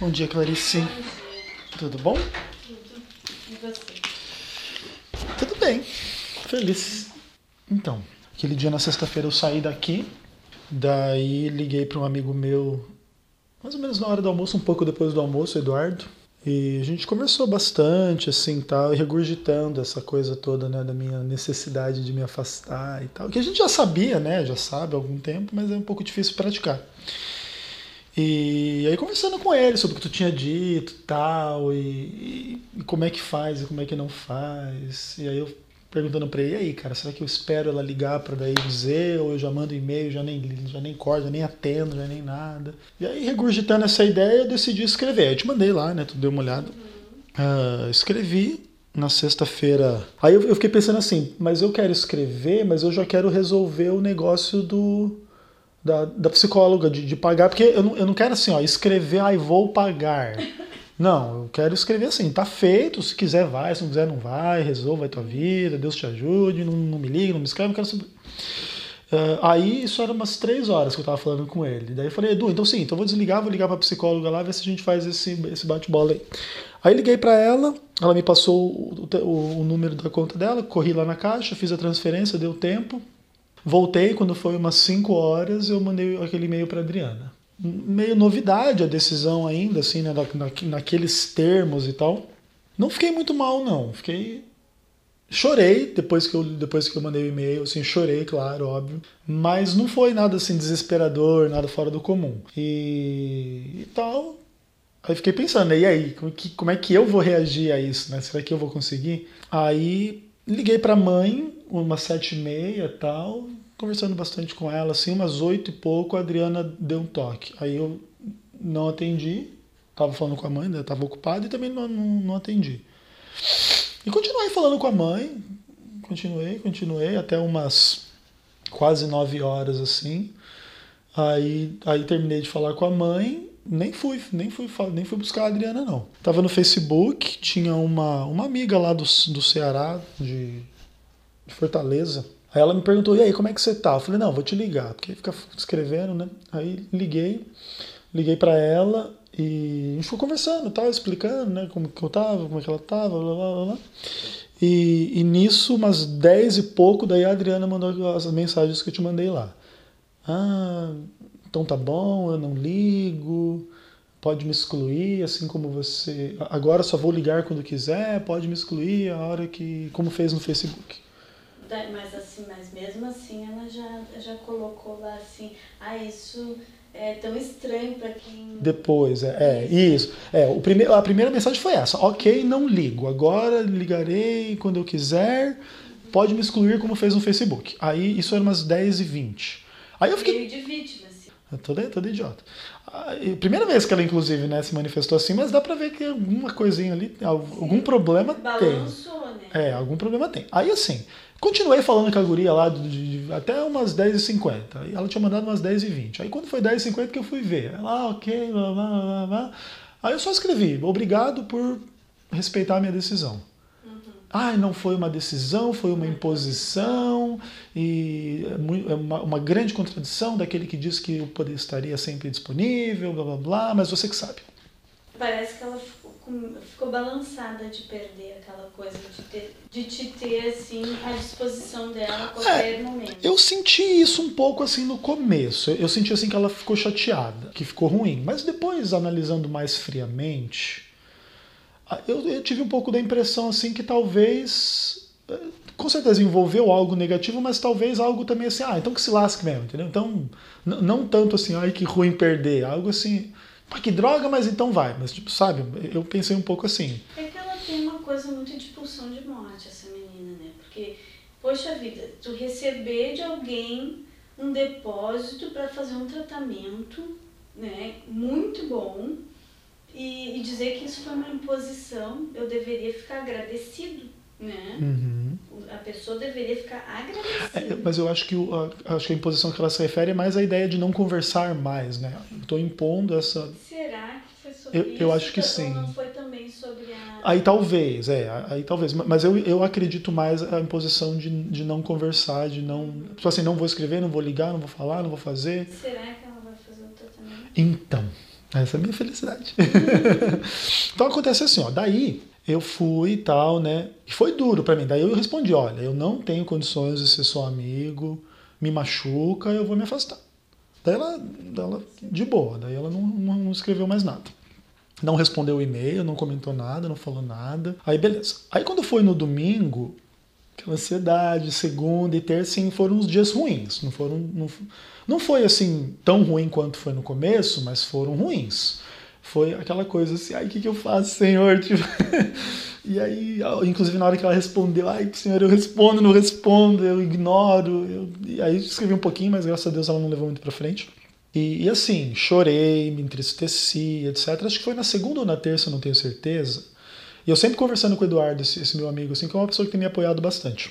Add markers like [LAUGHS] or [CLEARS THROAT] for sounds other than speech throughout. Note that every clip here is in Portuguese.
Bom dia, Clarice. Tudo bom? Tudo. E você? Tudo bem. Feliz. Então, aquele dia na sexta-feira eu saí daqui, daí liguei para um amigo meu, mais ou menos na hora do almoço, um pouco depois do almoço, Eduardo. E a gente conversou bastante, assim, tal, e regurgitando essa coisa toda, né, da minha necessidade de me afastar e tal. Que a gente já sabia, né, já sabe há algum tempo, mas é um pouco difícil praticar. E aí conversando com ele sobre o que tu tinha dito tal, e, e, e como é que faz e como é que não faz. E aí eu perguntando para ele, e aí, cara, será que eu espero ela ligar para daí dizer, ou eu já mando e-mail, já nem, já nem corda, nem atendo, já nem nada. E aí, regurgitando essa ideia, eu decidi escrever. Eu te mandei lá, né? Tu deu uma olhada. Uh, escrevi na sexta-feira. Aí eu fiquei pensando assim, mas eu quero escrever, mas eu já quero resolver o negócio do da, da psicóloga, de, de pagar, porque eu não, eu não quero assim, ó, escrever, ai, vou pagar. [LAUGHS] Não, eu quero escrever assim, tá feito, se quiser vai, se não quiser não vai, resolva a tua vida, Deus te ajude, não, não me liga, não me escreve, não quero saber. Uh, aí isso era umas três horas que eu tava falando com ele. Daí eu falei, Edu, então sim, então vou desligar, vou ligar pra psicóloga lá, ver se a gente faz esse, esse bate-bola aí. Aí liguei para ela, ela me passou o, o, o, número da conta dela, corri lá na caixa, fiz a transferência, deu tempo. Voltei, quando foi umas 5 horas, eu mandei aquele e-mail para Adriana. Meio novidade a decisão ainda, assim, né, na, naqueles termos e tal. Não fiquei muito mal, não. Fiquei. Chorei depois que eu, depois que eu mandei o e-mail, assim, chorei, claro, óbvio. Mas não foi nada assim desesperador, nada fora do comum. E, e tal. Aí fiquei pensando, e aí, como, que, como é que eu vou reagir a isso, né? Será que eu vou conseguir? Aí liguei para a mãe, umas sete e meia tal, conversando bastante com ela, assim, umas oito e pouco, a Adriana deu um toque. Aí eu não atendi, tava falando com a mãe, né, tava ocupado e também não, não, não atendi. E continuei falando com a mãe, continuei, continuei, até umas quase nove horas, assim. Aí, aí terminei de falar com a mãe, nem fui, nem fui, nem fui buscar a Adriana, não. Tava no Facebook, tinha uma, uma amiga lá do, do Ceará, de, de Fortaleza. Aí ela me perguntou, e aí, como é que você tá? Eu falei, não, vou te ligar, porque fica escrevendo, né? Aí liguei, liguei para ela e a gente ficou conversando, tal, explicando, né, como que eu tava, como é que ela tava, blá, blá, blá. E, e nisso, umas dez e pouco, daí a Adriana mandou as mensagens que eu te mandei lá. Ah, então tá bom, eu não ligo, pode me excluir, assim como você. Agora só vou ligar quando quiser, pode me excluir a hora que. como fez no Facebook. Mas assim, mas mesmo assim ela já, já colocou lá assim, ah, isso é tão estranho para quem. Depois, é, é isso. É, o primeiro, a primeira mensagem foi essa: ok, não ligo. Agora ligarei quando eu quiser. Pode me excluir como fez no Facebook. Aí isso era umas 10h20. Aí eu fiquei. Meio de vítima, Toda, toda idiota. Ah, primeira vez que ela, inclusive, né, se manifestou assim, mas dá pra ver que alguma coisinha ali, algum Sim. problema Balançou, tem. Né? É, algum problema tem. Aí assim, continuei falando com a guria lá de, de, até umas 10h50. Aí ela tinha mandado umas 10h20. Aí quando foi 10h50 que eu fui ver. Ela, ah, ok, blá, blá, blá, blá. Aí eu só escrevi, obrigado por respeitar a minha decisão ah, não foi uma decisão, foi uma imposição, e é, é uma, uma, grande contradição daquele que diz que o poder estaria sempre disponível, blá blá blá, mas você que sabe. Parece que ela ficou, ficou balançada de perder aquela coisa, de, ter, de te ter assim à disposição dela a qualquer é, momento. Eu senti isso um pouco assim no começo, eu senti assim que ela ficou chateada, que ficou ruim, mas depois, analisando mais friamente eu, eu, tive um pouco da impressão assim que talvez eh, com certeza envolveu algo negativo, mas talvez algo também assim, ah, então que se lasque mesmo, entendeu? Então, não tanto assim, ai que ruim perder, algo assim, pá, que droga, mas então vai, mas tipo, sabe, eu pensei um pouco assim. É que ela tem uma coisa muito de pulsão de morte, essa menina, né? Porque, poxa vida, tu receber de alguém um depósito para fazer um tratamento, né, muito bom, e, e, dizer que isso foi uma imposição, eu deveria ficar agradecido, né? Uhum. A pessoa deveria ficar agradecida. É, mas eu acho que, a, acho que a imposição que ela se refere é mais à ideia de não conversar mais, né? Estou impondo essa. Será que foi sobre eu, isso? Eu acho que sim. Ou não foi também sobre a. Aí talvez, é, aí talvez. Mas eu, eu acredito mais a imposição de, de não conversar, de não. Tipo assim, não vou escrever, não vou ligar, não vou falar, não vou fazer. Será que ela vai fazer o tratamento? Então. Essa é a minha felicidade. [LAUGHS] então acontece assim, ó, daí eu fui e tal, né? E foi duro para mim. Daí eu respondi, olha, eu não tenho condições de ser seu amigo, me machuca, eu vou me afastar. Daí ela, ela de boa, daí ela não, não escreveu mais nada. Não respondeu o e-mail, não comentou nada, não falou nada. Aí beleza. Aí quando foi no domingo, aquela ansiedade, segunda e terça, sim, foram uns dias ruins. Não foram. Não, não foi assim tão ruim quanto foi no começo, mas foram ruins. Foi aquela coisa assim, ai, o que, que eu faço, Senhor? [LAUGHS] Tipo, e aí, inclusive na hora que ela respondeu, ai, Senhor, eu respondo, não respondo, eu ignoro. Eu... E aí escrevi um pouquinho, mas graças a Deus ela não levou muito pra frente. E, e, assim, chorei, me entristeci, etc. Acho que foi na segunda ou na terça, não tenho certeza. E eu sempre conversando com o Eduardo, esse, esse, meu amigo, assim, que é uma pessoa que tem me apoiado bastante.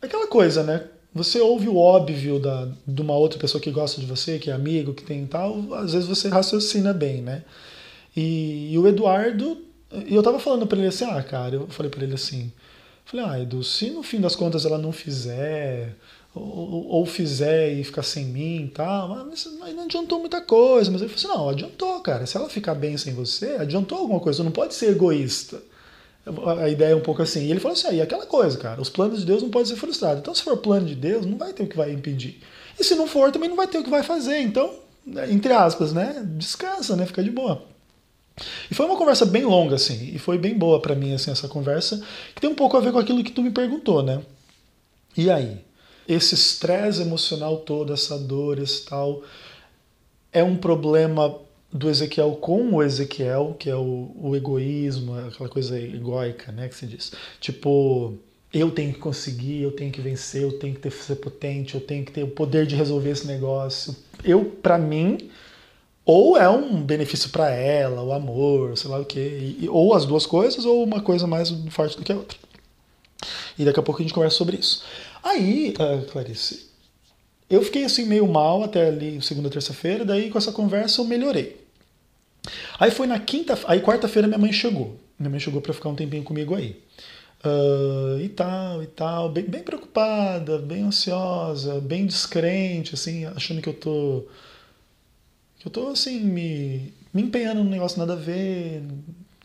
Aquela coisa, né? Você ouve o óbvio da, de uma outra pessoa que gosta de você, que é amigo, que tem tal, às vezes você raciocina bem, né? E, e o Eduardo, e eu tava falando para ele assim, ah, cara, eu falei para ele assim, falei, ah, Edu, se no fim das contas ela não fizer, ou, ou fizer e ficar sem mim e tal, mas não adiantou muita coisa. Mas ele falou assim: não, adiantou, cara. Se ela ficar bem sem você, adiantou alguma coisa. Não pode ser egoísta. A ideia é um pouco assim. E ele falou assim: aí aquela coisa, cara, os planos de Deus não podem ser frustrados. Então, se for plano de Deus, não vai ter o que vai impedir. E se não for, também não vai ter o que vai fazer. Então, entre aspas, né? Descansa, né? Fica de boa. E foi uma conversa bem longa, assim, e foi bem boa para mim, assim, essa conversa, que tem um pouco a ver com aquilo que tu me perguntou, né? E aí? esse estresse emocional todo, essa dor, esse tal, é um problema do Ezequiel com o Ezequiel, que é o, o egoísmo, aquela coisa egóica, né, que se diz. Tipo, eu tenho que conseguir, eu tenho que vencer, eu tenho que ter, ser potente, eu tenho que ter o poder de resolver esse negócio. Eu, para mim, ou é um benefício para ela, o amor, sei lá o quê, ou as duas coisas, ou uma coisa mais forte do que a outra. E daqui a pouco a gente conversa sobre isso. Aí, uh, Clarice, eu fiquei assim meio mal até ali segunda, terça-feira, daí com essa conversa eu melhorei. Aí foi na quinta, aí quarta-feira minha mãe chegou. Minha mãe chegou para ficar um tempinho comigo aí. Uh, e tal, e tal, bem, bem preocupada, bem ansiosa, bem descrente, assim, achando que eu tô que eu tô assim me, me empenhando num negócio nada a ver,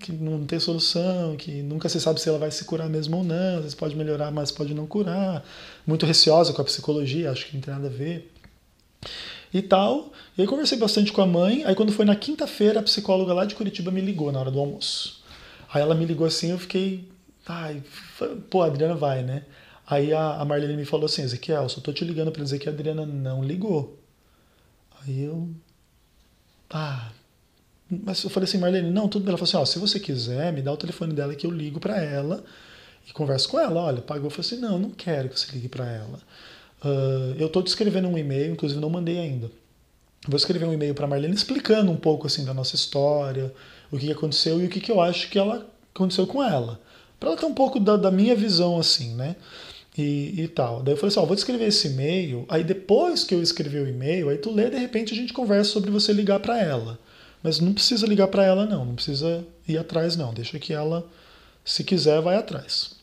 que não tem solução, que nunca se sabe se ela vai se curar mesmo ou não, às vezes pode melhorar, mas pode não curar. Muito receosa com a psicologia, acho que não tem nada a ver. E tal. E aí conversei bastante com a mãe. Aí quando foi na quinta-feira, a psicóloga lá de Curitiba me ligou na hora do almoço. Aí ela me ligou assim, eu fiquei. Ai, pô, a Adriana vai, né? Aí a Marlene me falou assim, Ezequiel, só tô te ligando para dizer que a Adriana não ligou. Aí eu. Ah, mas eu falei assim, Marlene, não, tudo bem. Ela falou assim, ó, se você quiser, me dá o telefone dela que eu ligo para ela e converso com ela. Olha, pagou. Eu falei assim, não, não quero que você ligue para ela. Uh, eu estou descrevendo um e-mail, inclusive não mandei ainda. Vou escrever um e-mail para Marlene explicando um pouco assim da nossa história, o que aconteceu e o que, que eu acho que ela aconteceu com ela. Para ela ter um pouco da, da minha visão assim, né? E, e, tal. Daí eu falei assim, ó, vou descrever esse e-mail, aí depois que eu escrever o e-mail, aí tu lê, de repente a gente conversa sobre você ligar para ela. Mas não precisa ligar para ela, não. Não precisa ir atrás, não. Deixa que ela, se quiser, vai atrás.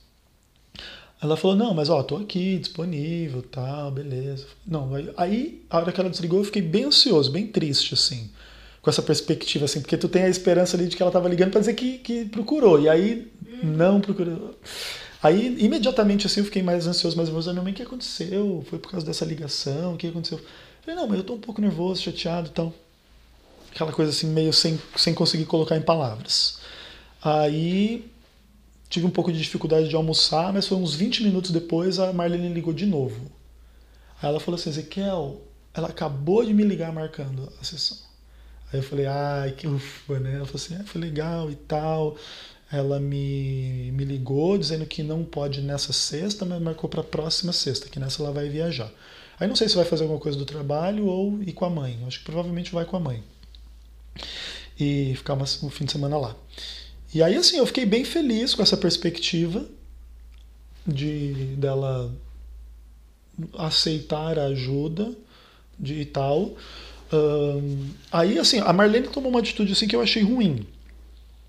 Ela falou, não, mas ó, tô aqui, disponível, tal, beleza. Não, aí, a hora que ela desligou, eu fiquei bem ansioso, bem triste, assim, com essa perspectiva, assim, porque tu tem a esperança ali de que ela tava ligando para dizer que, que procurou, e aí não procurou. Aí, imediatamente, assim, eu fiquei mais ansioso, mais nervoso. Minha mãe, o que aconteceu? Foi por causa dessa ligação? O que aconteceu? Eu falei, não, mas eu tô um pouco nervoso, chateado, então aquela coisa assim meio sem, sem conseguir colocar em palavras. Aí tive um pouco de dificuldade de almoçar, mas foi uns 20 minutos depois a Marlene ligou de novo. Aí ela falou assim, Ezequiel, ela acabou de me ligar marcando a sessão. Aí eu falei, ai, que ufa, né? Ela falou assim, é, foi legal e tal. Ela me, me ligou dizendo que não pode nessa sexta, mas marcou para a próxima sexta, que nessa ela vai viajar. Aí não sei se vai fazer alguma coisa do trabalho ou ir com a mãe. Acho que provavelmente vai com a mãe e ficar um fim de semana lá. E aí, assim, eu fiquei bem feliz com essa perspectiva de dela aceitar a ajuda de e tal. Um, aí, assim, a Marlene tomou uma atitude assim que eu achei ruim.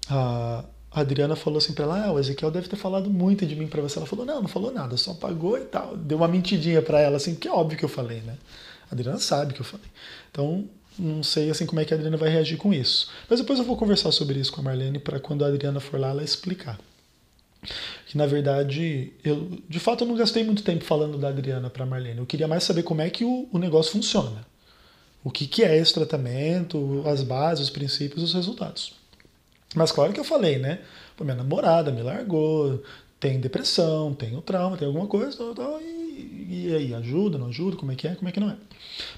A Adriana falou assim para ela: ah, o Ezequiel deve ter falado muito de mim para você. Ela falou: não, não falou nada, só pagou e tal. Deu uma mentidinha para ela, assim, que é óbvio que eu falei, né? A Adriana sabe que eu falei. Então, não sei assim como é que a Adriana vai reagir com isso. Mas depois eu vou conversar sobre isso com a Marlene para quando a Adriana for lá ela explicar. Que na verdade, eu de fato eu não gastei muito tempo falando da Adriana para a Marlene. Eu queria mais saber como é que o, o negócio funciona. O que, que é esse tratamento, as bases, os princípios, os resultados. Mas claro que eu falei, né? Pô, minha namorada me largou, tem depressão, tem o trauma, tem alguma coisa, tal, tal, e, e aí, ajuda, não ajuda, como é que é, como é que não é.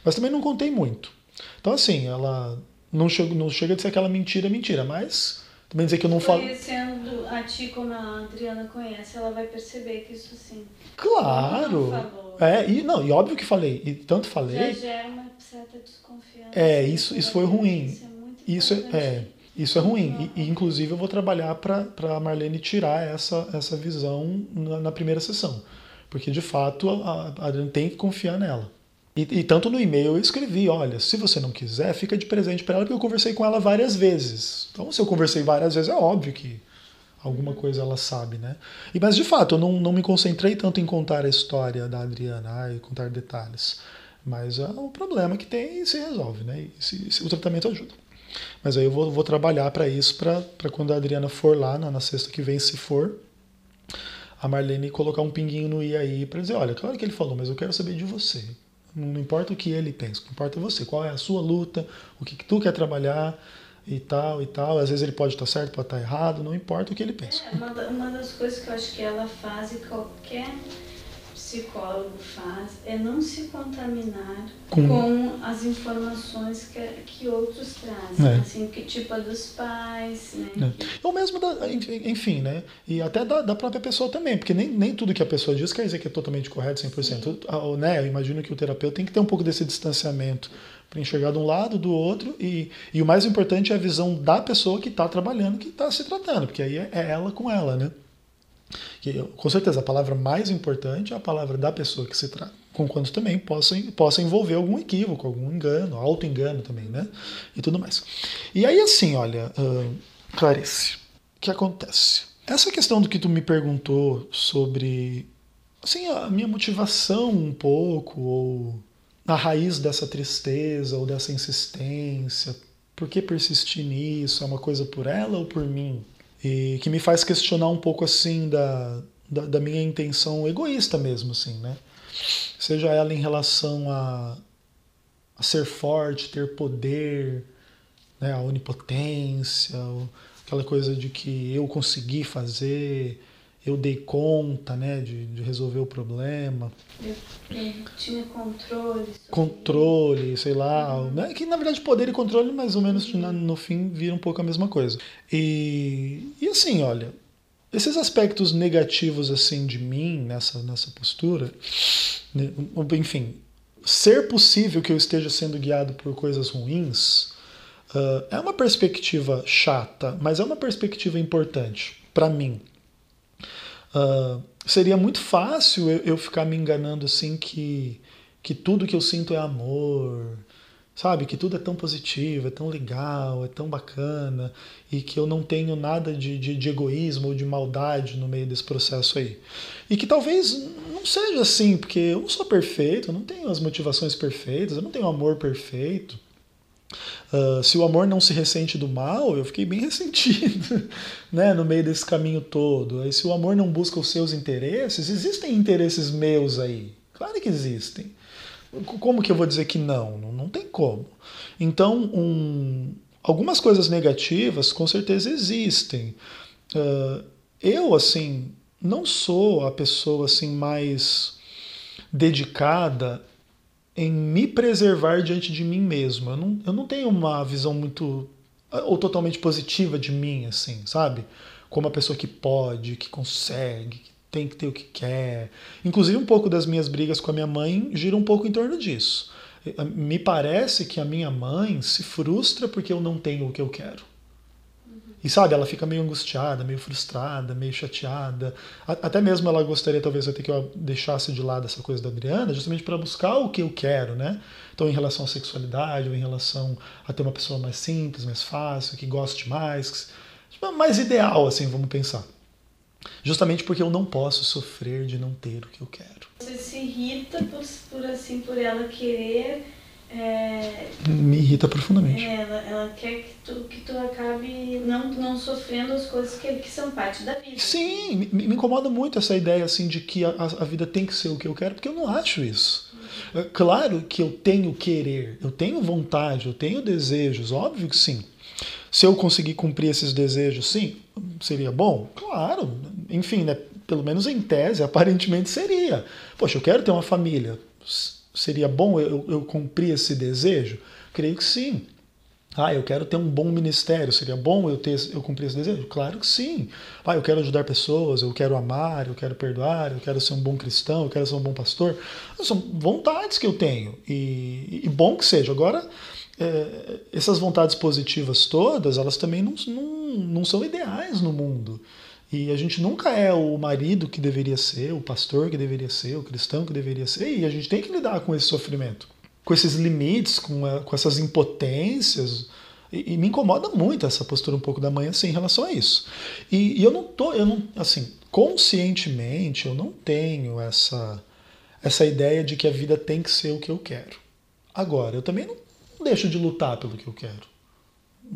Mas também não contei muito. Então, assim, ela não chega, não chega a ser aquela mentira, mentira, mas também dizer que eu não falo. Conhecendo a ti como a Adriana conhece, ela vai perceber que isso sim. Claro! É, e, não, e óbvio que falei, e tanto falei. Já gera uma certa desconfiança. É, isso, isso foi ruim. Isso é muito Isso é, é, isso é ruim. E, e, inclusive eu vou trabalhar para a Marlene tirar essa, essa visão na, na primeira sessão. Porque de fato a, a Adriana tem que confiar nela. E, e, tanto no e-mail eu escrevi, olha, se você não quiser, fica de presente para ela, porque eu conversei com ela várias vezes. Então, se eu conversei várias vezes, é óbvio que alguma coisa ela sabe, né? E, mas de fato, eu não, não me concentrei tanto em contar a história da Adriana, e contar detalhes. Mas é um problema que tem e se resolve, né? E se, se, o tratamento ajuda. Mas aí eu vou, vou trabalhar para isso, para quando a Adriana for lá, na, na sexta que vem, se for, a Marlene colocar um pinguinho no i aí para dizer, olha, claro que ele falou, mas eu quero saber de você. Não importa o que ele pensa, o que importa é você. Qual é a sua luta, o que, tu quer trabalhar e tal e tal. Às vezes ele pode estar certo, pode estar errado, não importa o que ele pensa. É, uma, uma das coisas que eu acho que ela faz e qualquer psicólogo faz é não se contaminar com, com as informações que, que outros trazem, é. assim, que tipo a dos pais, né? É. Ou mesmo, da, enfim, né? E até da, da, própria pessoa também, porque nem, nem tudo que a pessoa diz quer dizer que é totalmente correto 100%. Sim. Né? Eu imagino que o terapeuta tem que ter um pouco desse distanciamento para enxergar de um lado, do outro, e, e o mais importante é a visão da pessoa que está trabalhando, que está se tratando, porque aí é, é ela com ela, né? Que, com certeza, a palavra mais importante é a palavra da pessoa que se trata, conquanto também possa, possa envolver algum equívoco, algum engano, auto-engano também, né? E tudo mais. E aí, assim, olha, uh, Clarice, o que acontece? Essa questão do que tu me perguntou sobre, assim, a minha motivação um pouco, ou a raiz dessa tristeza, ou dessa insistência, por que persistir nisso? É uma coisa por ela ou por mim? E que me faz questionar um pouco assim da, da, da, minha intenção egoísta mesmo, assim, né? Seja ela em relação a, a ser forte, ter poder, né? a onipotência, aquela coisa de que eu consegui fazer, eu dei conta né, de, de resolver o problema. Eu, eu tinha controle. Controle, sei lá. Uhum. Né, que na verdade poder e controle, mais ou menos uhum. no fim, vira um pouco a mesma coisa. E, e assim, olha, esses aspectos negativos assim de mim nessa, nessa postura, né, enfim, ser possível que eu esteja sendo guiado por coisas ruins uh, é uma perspectiva chata, mas é uma perspectiva importante para mim. Uh, seria muito fácil eu, eu, ficar me enganando assim que, que tudo que eu sinto é amor, sabe? Que tudo é tão positivo, é tão legal, é tão bacana e que eu não tenho nada de, de, de egoísmo ou de maldade no meio desse processo aí. E que talvez não seja assim, porque eu não sou perfeito, eu não tenho as motivações perfeitas, eu não tenho amor perfeito. Uh, se o amor não se ressente do mal, eu fiquei bem [LAUGHS] ressentido né, no meio desse caminho todo. Aí, se o amor não busca os seus interesses, existem interesses meus aí. Claro que existem. Como que eu vou dizer que não? Não, não tem como. Então, um, algumas coisas negativas com certeza existem. Uh, eu, assim, não sou a pessoa assim mais dedicada em me preservar diante de mim mesmo. Eu não, eu não tenho uma visão muito ou totalmente positiva de mim, assim, sabe? Como a pessoa que pode, que consegue, que tem que ter o que quer. Inclusive, um pouco das minhas brigas com a minha mãe gira um pouco em torno disso. Me parece que a minha mãe se frustra porque eu não tenho o que eu quero. E sabe, ela fica meio angustiada, meio frustrada, meio chateada. Até mesmo ela gostaria, talvez, até que eu deixasse de lado essa coisa da Adriana, justamente para buscar o que eu quero, né? Então, em relação à sexualidade, ou em relação a ter uma pessoa mais simples, mais fácil, que goste mais, mais ideal, assim, vamos pensar. Justamente porque eu não posso sofrer de não ter o que eu quero. Você se irrita por, por assim, por ela querer é, Me irrita profundamente. é, ela, ela quer que tu, que tu acabe não, não sofrendo as coisas que, que são parte da vida. Sim, me, me incomoda muito essa ideia assim de que a, a- vida tem que ser o que eu quero, porque eu não acho isso. É claro que eu tenho querer, eu tenho vontade, eu tenho desejos, óbvio que sim. Se eu conseguir cumprir esses desejos, sim, seria bom? Claro. Enfim, né? Pelo menos em tese, [LAUGHS] aparentemente seria. Poxa, eu quero ter uma família. Seria bom eu, eu cumprir esse desejo? Creio que sim. Ah, eu quero ter um bom ministério. Seria bom eu ter eu cumprir esse desejo? Claro que sim. Ah, eu quero ajudar pessoas, eu quero amar, eu quero perdoar, eu quero ser um bom cristão, eu quero ser um bom pastor. São vontades que eu tenho. E, e bom que seja. Agora, é, essas vontades positivas todas, elas também não, não, não são ideais no mundo. E a gente nunca é o marido que deveria ser, o pastor que deveria ser, o cristão que deveria ser, e a gente tem que lidar com esse sofrimento, com esses limites, com, a- com essas impotências. E, e me incomoda muito essa postura um pouco da mãe assim em relação a isso. E, e eu não tô, eu não, assim, conscientemente eu não tenho essa essa ideia de que a vida tem que ser o que eu quero. Agora, eu também não deixo de lutar pelo que eu quero.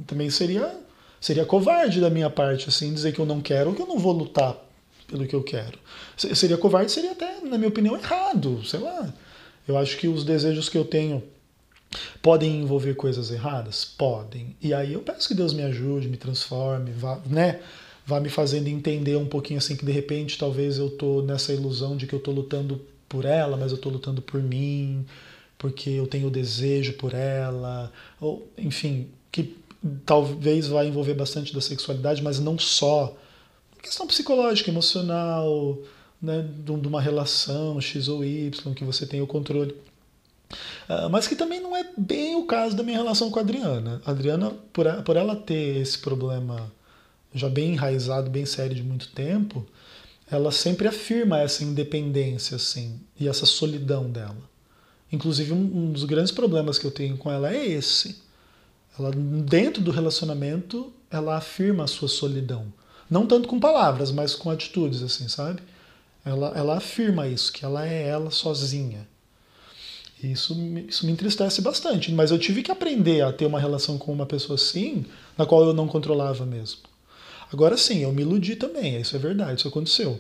Também seria seria covarde da minha parte assim dizer que eu não quero que eu não vou lutar pelo que eu quero. Se- Seria covarde, seria até, na minha opinião, errado, sei lá. Eu acho que os desejos que eu tenho podem envolver coisas erradas? Podem. E aí eu peço que Deus me ajude, me transforme, vá, né? Vá me fazendo entender um pouquinho assim que de repente talvez eu tô nessa ilusão de que eu tô lutando por ela, mas eu tô lutando por mim, porque eu tenho desejo por ela, ou enfim, que talvez vá envolver bastante da sexualidade, mas não só questão psicológica, emocional, né, de uma relação X ou Y, que você tem o controle. Ah, mas que também não é bem o caso da minha relação com a Adriana. A Adriana, por, a- por ela ter esse problema já bem enraizado, bem sério de muito tempo, ela sempre afirma essa independência, assim, e essa solidão dela. Inclusive, um, um dos grandes problemas que eu tenho com ela é esse. Ela, dentro do relacionamento, ela afirma a sua solidão. Não tanto com palavras, mas com atitudes, assim, sabe? Ela, ela afirma isso, que ela é ela sozinha. E Isso, isso me entristece bastante. Mas eu tive que aprender a ter uma relação com uma pessoa assim, na qual eu não controlava mesmo. Agora sim, eu me iludi também, isso é verdade, isso aconteceu.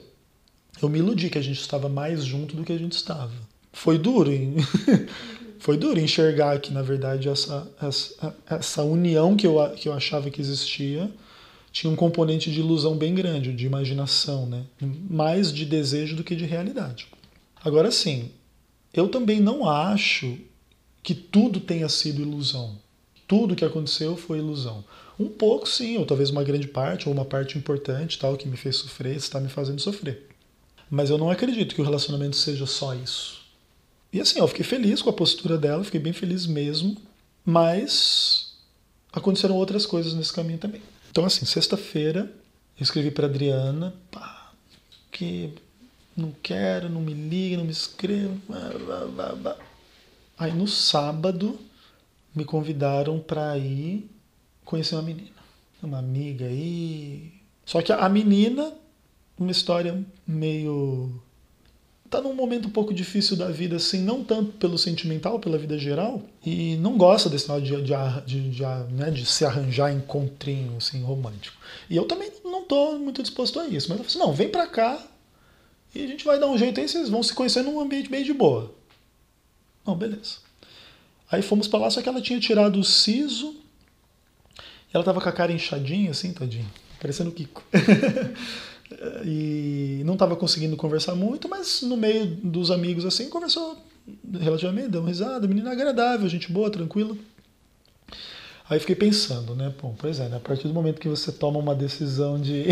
Eu me iludi que a gente estava mais junto do que a gente estava. Foi duro, hein? [LAUGHS] foi duro enxergar que, na verdade, essa, essa, essa união que eu, que eu achava que existia tinha um componente de ilusão bem grande, de imaginação, né? mais de desejo do que de realidade. Agora sim, eu também não acho que tudo tenha sido ilusão. Tudo que aconteceu foi ilusão. Um pouco sim, ou talvez uma grande parte, ou uma parte importante, tal, que me fez sofrer, está me fazendo sofrer. Mas eu não acredito que o relacionamento seja só isso. E assim, eu fiquei feliz com a postura dela, fiquei bem feliz mesmo, mas aconteceram outras coisas nesse caminho também. Então, assim, sexta-feira, eu escrevi para Adriana, pá, que não quero, não me liga, não me escreva. blá, blá, blá. Aí no sábado me convidaram para ir conhecer uma menina, uma amiga aí. Só que a menina, uma história meio tá num momento um pouco difícil da vida, assim, não tanto pelo sentimental, pela vida geral, e não gosta desse negócio de, de, de, de, né, de se arranjar encontrinho, assim, romântico. E eu também não tô muito disposto a isso, mas ela falou assim, não, vem pra cá e a gente vai dar um jeito aí, vocês vão se conhecer num ambiente bem de boa. Não, beleza. Aí fomos pra lá, só que ela tinha tirado o siso, e ela tava com a cara inchadinha, assim, tadinha, parecendo o Kiko. [LAUGHS] e não estava conseguindo conversar muito, mas no meio dos amigos assim, conversou relativamente, deu uma risada, menina agradável, gente boa, tranquila. Aí fiquei pensando, né, pô, pois é, né, a partir do momento que você toma uma decisão de,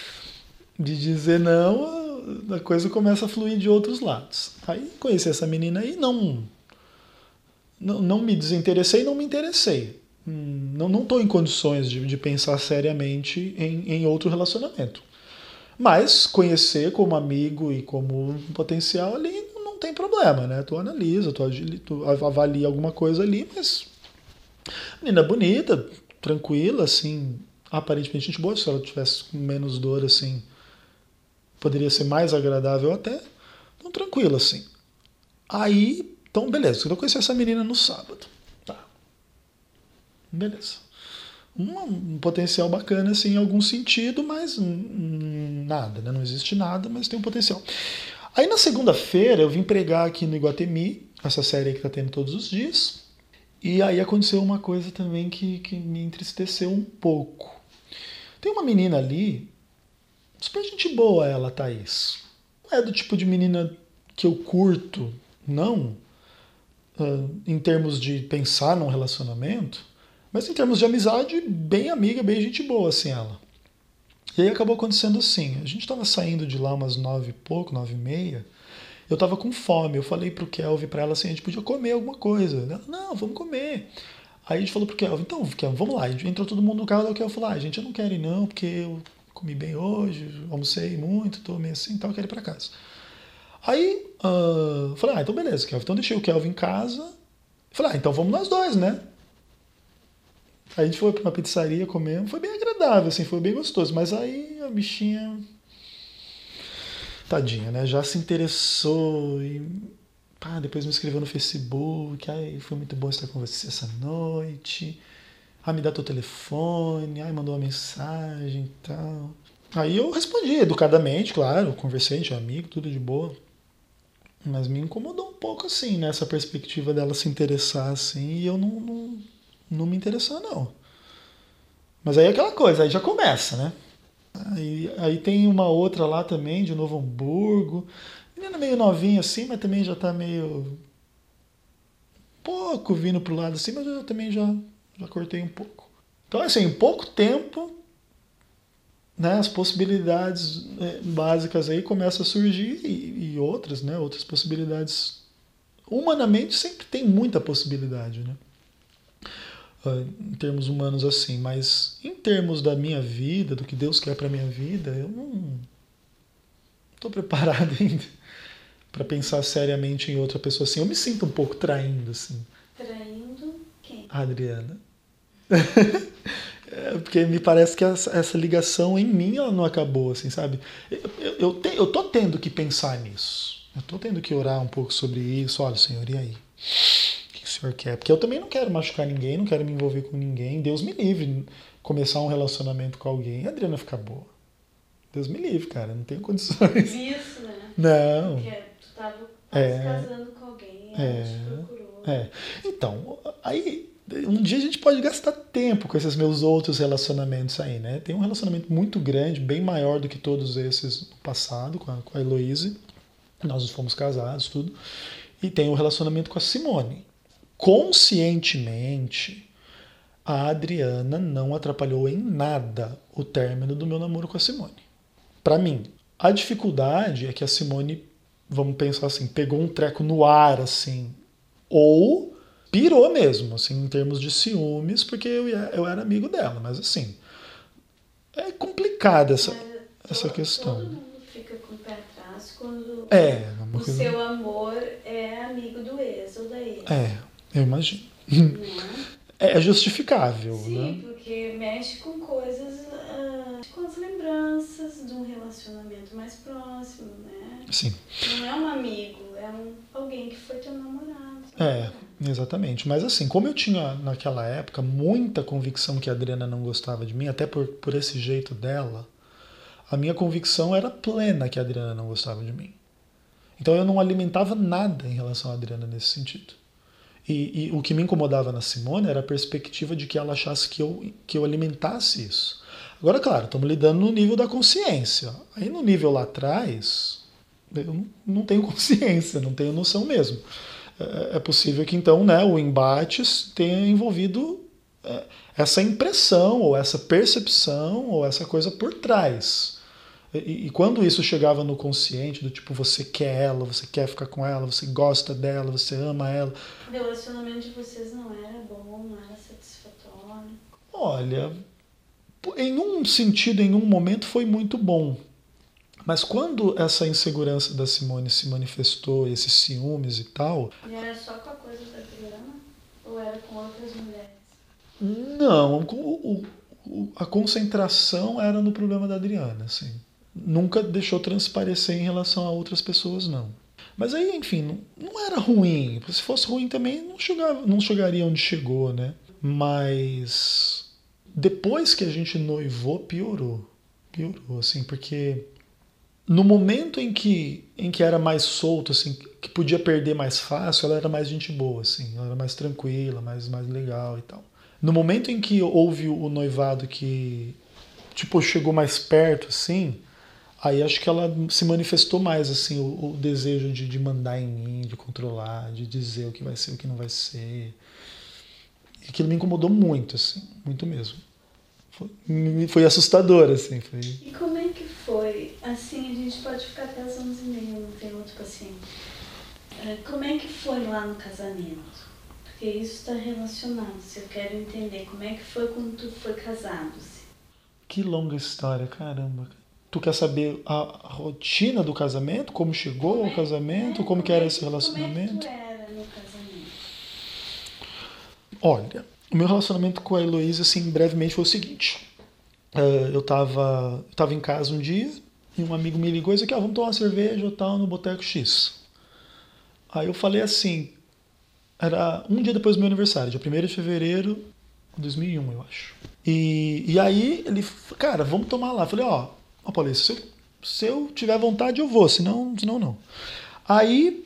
[LAUGHS] de dizer não, a coisa começa a fluir de outros lados. Aí conheci essa menina aí, não, não, não me desinteressei, não me interessei. Hum, não estou em condições de, de pensar seriamente em, em outro relacionamento. Mas conhecer como amigo e como potencial ali não tem problema, né? Tu analisa, tu, tu avalia alguma coisa ali, mas menina bonita, tranquila, assim, aparentemente gente boa, se ela tivesse com menos dor, assim, poderia ser mais agradável até. Então, tranquila, assim. Aí Então, beleza, eu conheci essa menina no sábado. Tá. Beleza. Um, potencial bacana, assim, em algum sentido, mas nada, né? Não existe nada, mas tem um potencial. Aí na segunda-feira eu vim pregar aqui no Iguatemi, essa série que tá tendo todos os dias. E aí aconteceu uma coisa também que, que me entristeceu um pouco. Tem uma menina ali, super gente boa ela, Thaís. Não é do tipo de menina que eu curto, não, uh, em termos de pensar num relacionamento, mas em termos de amizade, bem amiga, bem gente boa, assim, ela. E aí acabou acontecendo assim, a gente estava saindo de lá umas nove e pouco, nove e meia, eu estava com fome, eu falei pro Kelvin, para ela assim, a gente podia comer alguma coisa. Ela, não, vamos comer. Aí a gente falou pro Kelvin, então, Kelvin, vamos lá. Entrou todo mundo no carro, o Kelvin falou, ah, gente, eu não quero ir não, porque eu comi bem hoje, almocei muito, tô meio assim, então eu quero ir para casa. Aí, uh, falei, ah, então beleza, Kelvin. Então deixei o Kelvin em casa. Falei, ah, então vamos nós dois, né? Aí a gente foi para uma pizzaria comer, foi bem agradável, assim, foi bem gostoso. Mas aí a bichinha, tadinha, né? Já se interessou e pá, depois me escreveu no Facebook, ai, foi muito bom estar com você essa noite. Ah, me dá teu telefone, ai, mandou uma mensagem e tal. Aí eu respondi educadamente, claro, conversei, tinha amigo, tudo de boa. Mas me incomodou um pouco assim, nessa né, perspectiva dela se interessar assim, e eu não, não, não me interessar, não. Mas aí é aquela coisa, aí já começa, né? Aí, aí tem uma outra lá também, de Novo Hamburgo. Menina meio novinha assim, mas também já tá meio. pouco vindo pro lado assim, mas eu também já, já cortei um pouco. Então, assim, em pouco tempo, né, as possibilidades né, básicas aí começam a surgir e, e, outras, né, outras possibilidades. Humanamente sempre tem muita possibilidade, né? Em termos humanos assim, mas em termos da minha vida, do que Deus quer para minha vida, eu não estou preparado [LAUGHS] ainda para pensar seriamente em outra pessoa assim. Eu me sinto um pouco traindo assim. Traindo quem? A Adriana. [LAUGHS] É, porque me parece que essa, essa, ligação em mim ela não acabou, assim, sabe? Eu, eu, te, eu tô tendo que pensar nisso. Eu tô tendo que orar um pouco sobre isso. Olha, Senhor, e aí? O Senhor quer? Porque eu também não quero machucar ninguém, não quero me envolver com ninguém. Deus me livre começar um relacionamento com alguém e a Adriana ficar boa. Deus me livre, cara, não tenho condições. Isso, né? Não. Porque tu tava é, casando com alguém, é, te procurou. É. Então, aí um dia a gente pode gastar tempo com esses meus outros relacionamentos aí, né? Tem um relacionamento muito grande, bem maior do que todos esses no passado, com a, com a Heloise. Nós fomos casados, tudo. E tem um relacionamento com a Simone. Conscientemente, a Adriana não atrapalhou em nada o término do meu namoro com a Simone. Para mim, a dificuldade é que a Simone, vamos pensar assim, pegou um treco no ar, assim, ou pirou mesmo, assim, em termos de ciúmes, porque eu, eu era amigo dela, mas assim, é complicada essa, essa questão. Todo mundo fica com o pé atrás quando é, o coisa... seu amor é amigo do ex ou da ex. É, eu imagino. É? é justificável, Sim, né? porque mexe com coisas, uh, com as lembranças de um relacionamento mais próximo, né? Sim. Não é um amigo, é um, alguém que foi teu namorado. É, exatamente. Mas assim, como eu tinha naquela época muita convicção que a Adriana não gostava de mim, até por, por esse jeito dela, a minha convicção era plena que a Adriana não gostava de mim. Então eu não alimentava nada em relação à Adriana nesse sentido. E, e, o que me incomodava na Simone era a perspectiva de que ela achasse que eu, que eu alimentasse isso. Agora, claro, estamos lidando no nível da consciência. Aí no nível lá atrás, eu não tenho [LAUGHS] consciência, não tenho noção mesmo. É, é possível que então né, o embate tenha envolvido é, essa impressão, ou essa percepção, ou essa coisa por trás. E, e, quando isso chegava no consciente, do tipo, você quer ela, você quer ficar com ela, você gosta dela, você ama ela. O relacionamento de vocês não era bom, não era satisfatório? Olha, em um sentido, em um momento foi muito bom. Mas quando essa insegurança da Simone se manifestou, esses ciúmes e tal. E era só com a coisa da Adriana? Ou era com outras mulheres? Não, o, o, a concentração era no problema da Adriana, assim. Nunca deixou transparecer em relação a outras pessoas, não. Mas aí, enfim, não, não era ruim. Se fosse ruim também, não, chegava, não chegaria onde chegou, né? Mas depois que a gente noivou, piorou. Piorou, assim, porque no momento em que, em que era mais solto, assim, que podia perder mais fácil, ela era mais gente boa, assim, ela era mais tranquila, mais, mais legal e tal. No momento em que houve o noivado que, tipo, chegou mais perto, assim, Aí acho que ela se manifestou mais, assim, o, o desejo de, de, mandar em mim, de controlar, de dizer o que vai ser, o que não vai ser. E aquilo me incomodou muito, assim, muito mesmo. Foi, foi assustador, assim. Foi... E como é que foi? Assim, a gente pode ficar até as 11 e meia, não tem outro paciente. É, como é que foi lá no casamento? Porque isso está relacionado. Se eu quero entender como é que foi quando tu foi casado. Assim. Que longa história, caramba. Tu quer saber a, rotina do casamento? Como chegou como é, ao casamento? É, como, que era esse relacionamento? Como é que tu era no casamento? Olha, o meu relacionamento com a Heloísa, assim, brevemente foi o seguinte. Uh, eu estava tava em casa um dia e um amigo me ligou e disse que ah, vamos tomar uma cerveja ou tal no Boteco X. Aí eu falei assim, era um dia depois do meu aniversário, dia 1 de fevereiro de 2001, eu acho. E, e aí ele, cara, vamos tomar lá. Eu falei, ó, Ó, Paulista, se eu, se eu tiver vontade, eu vou, senão, senão não. Aí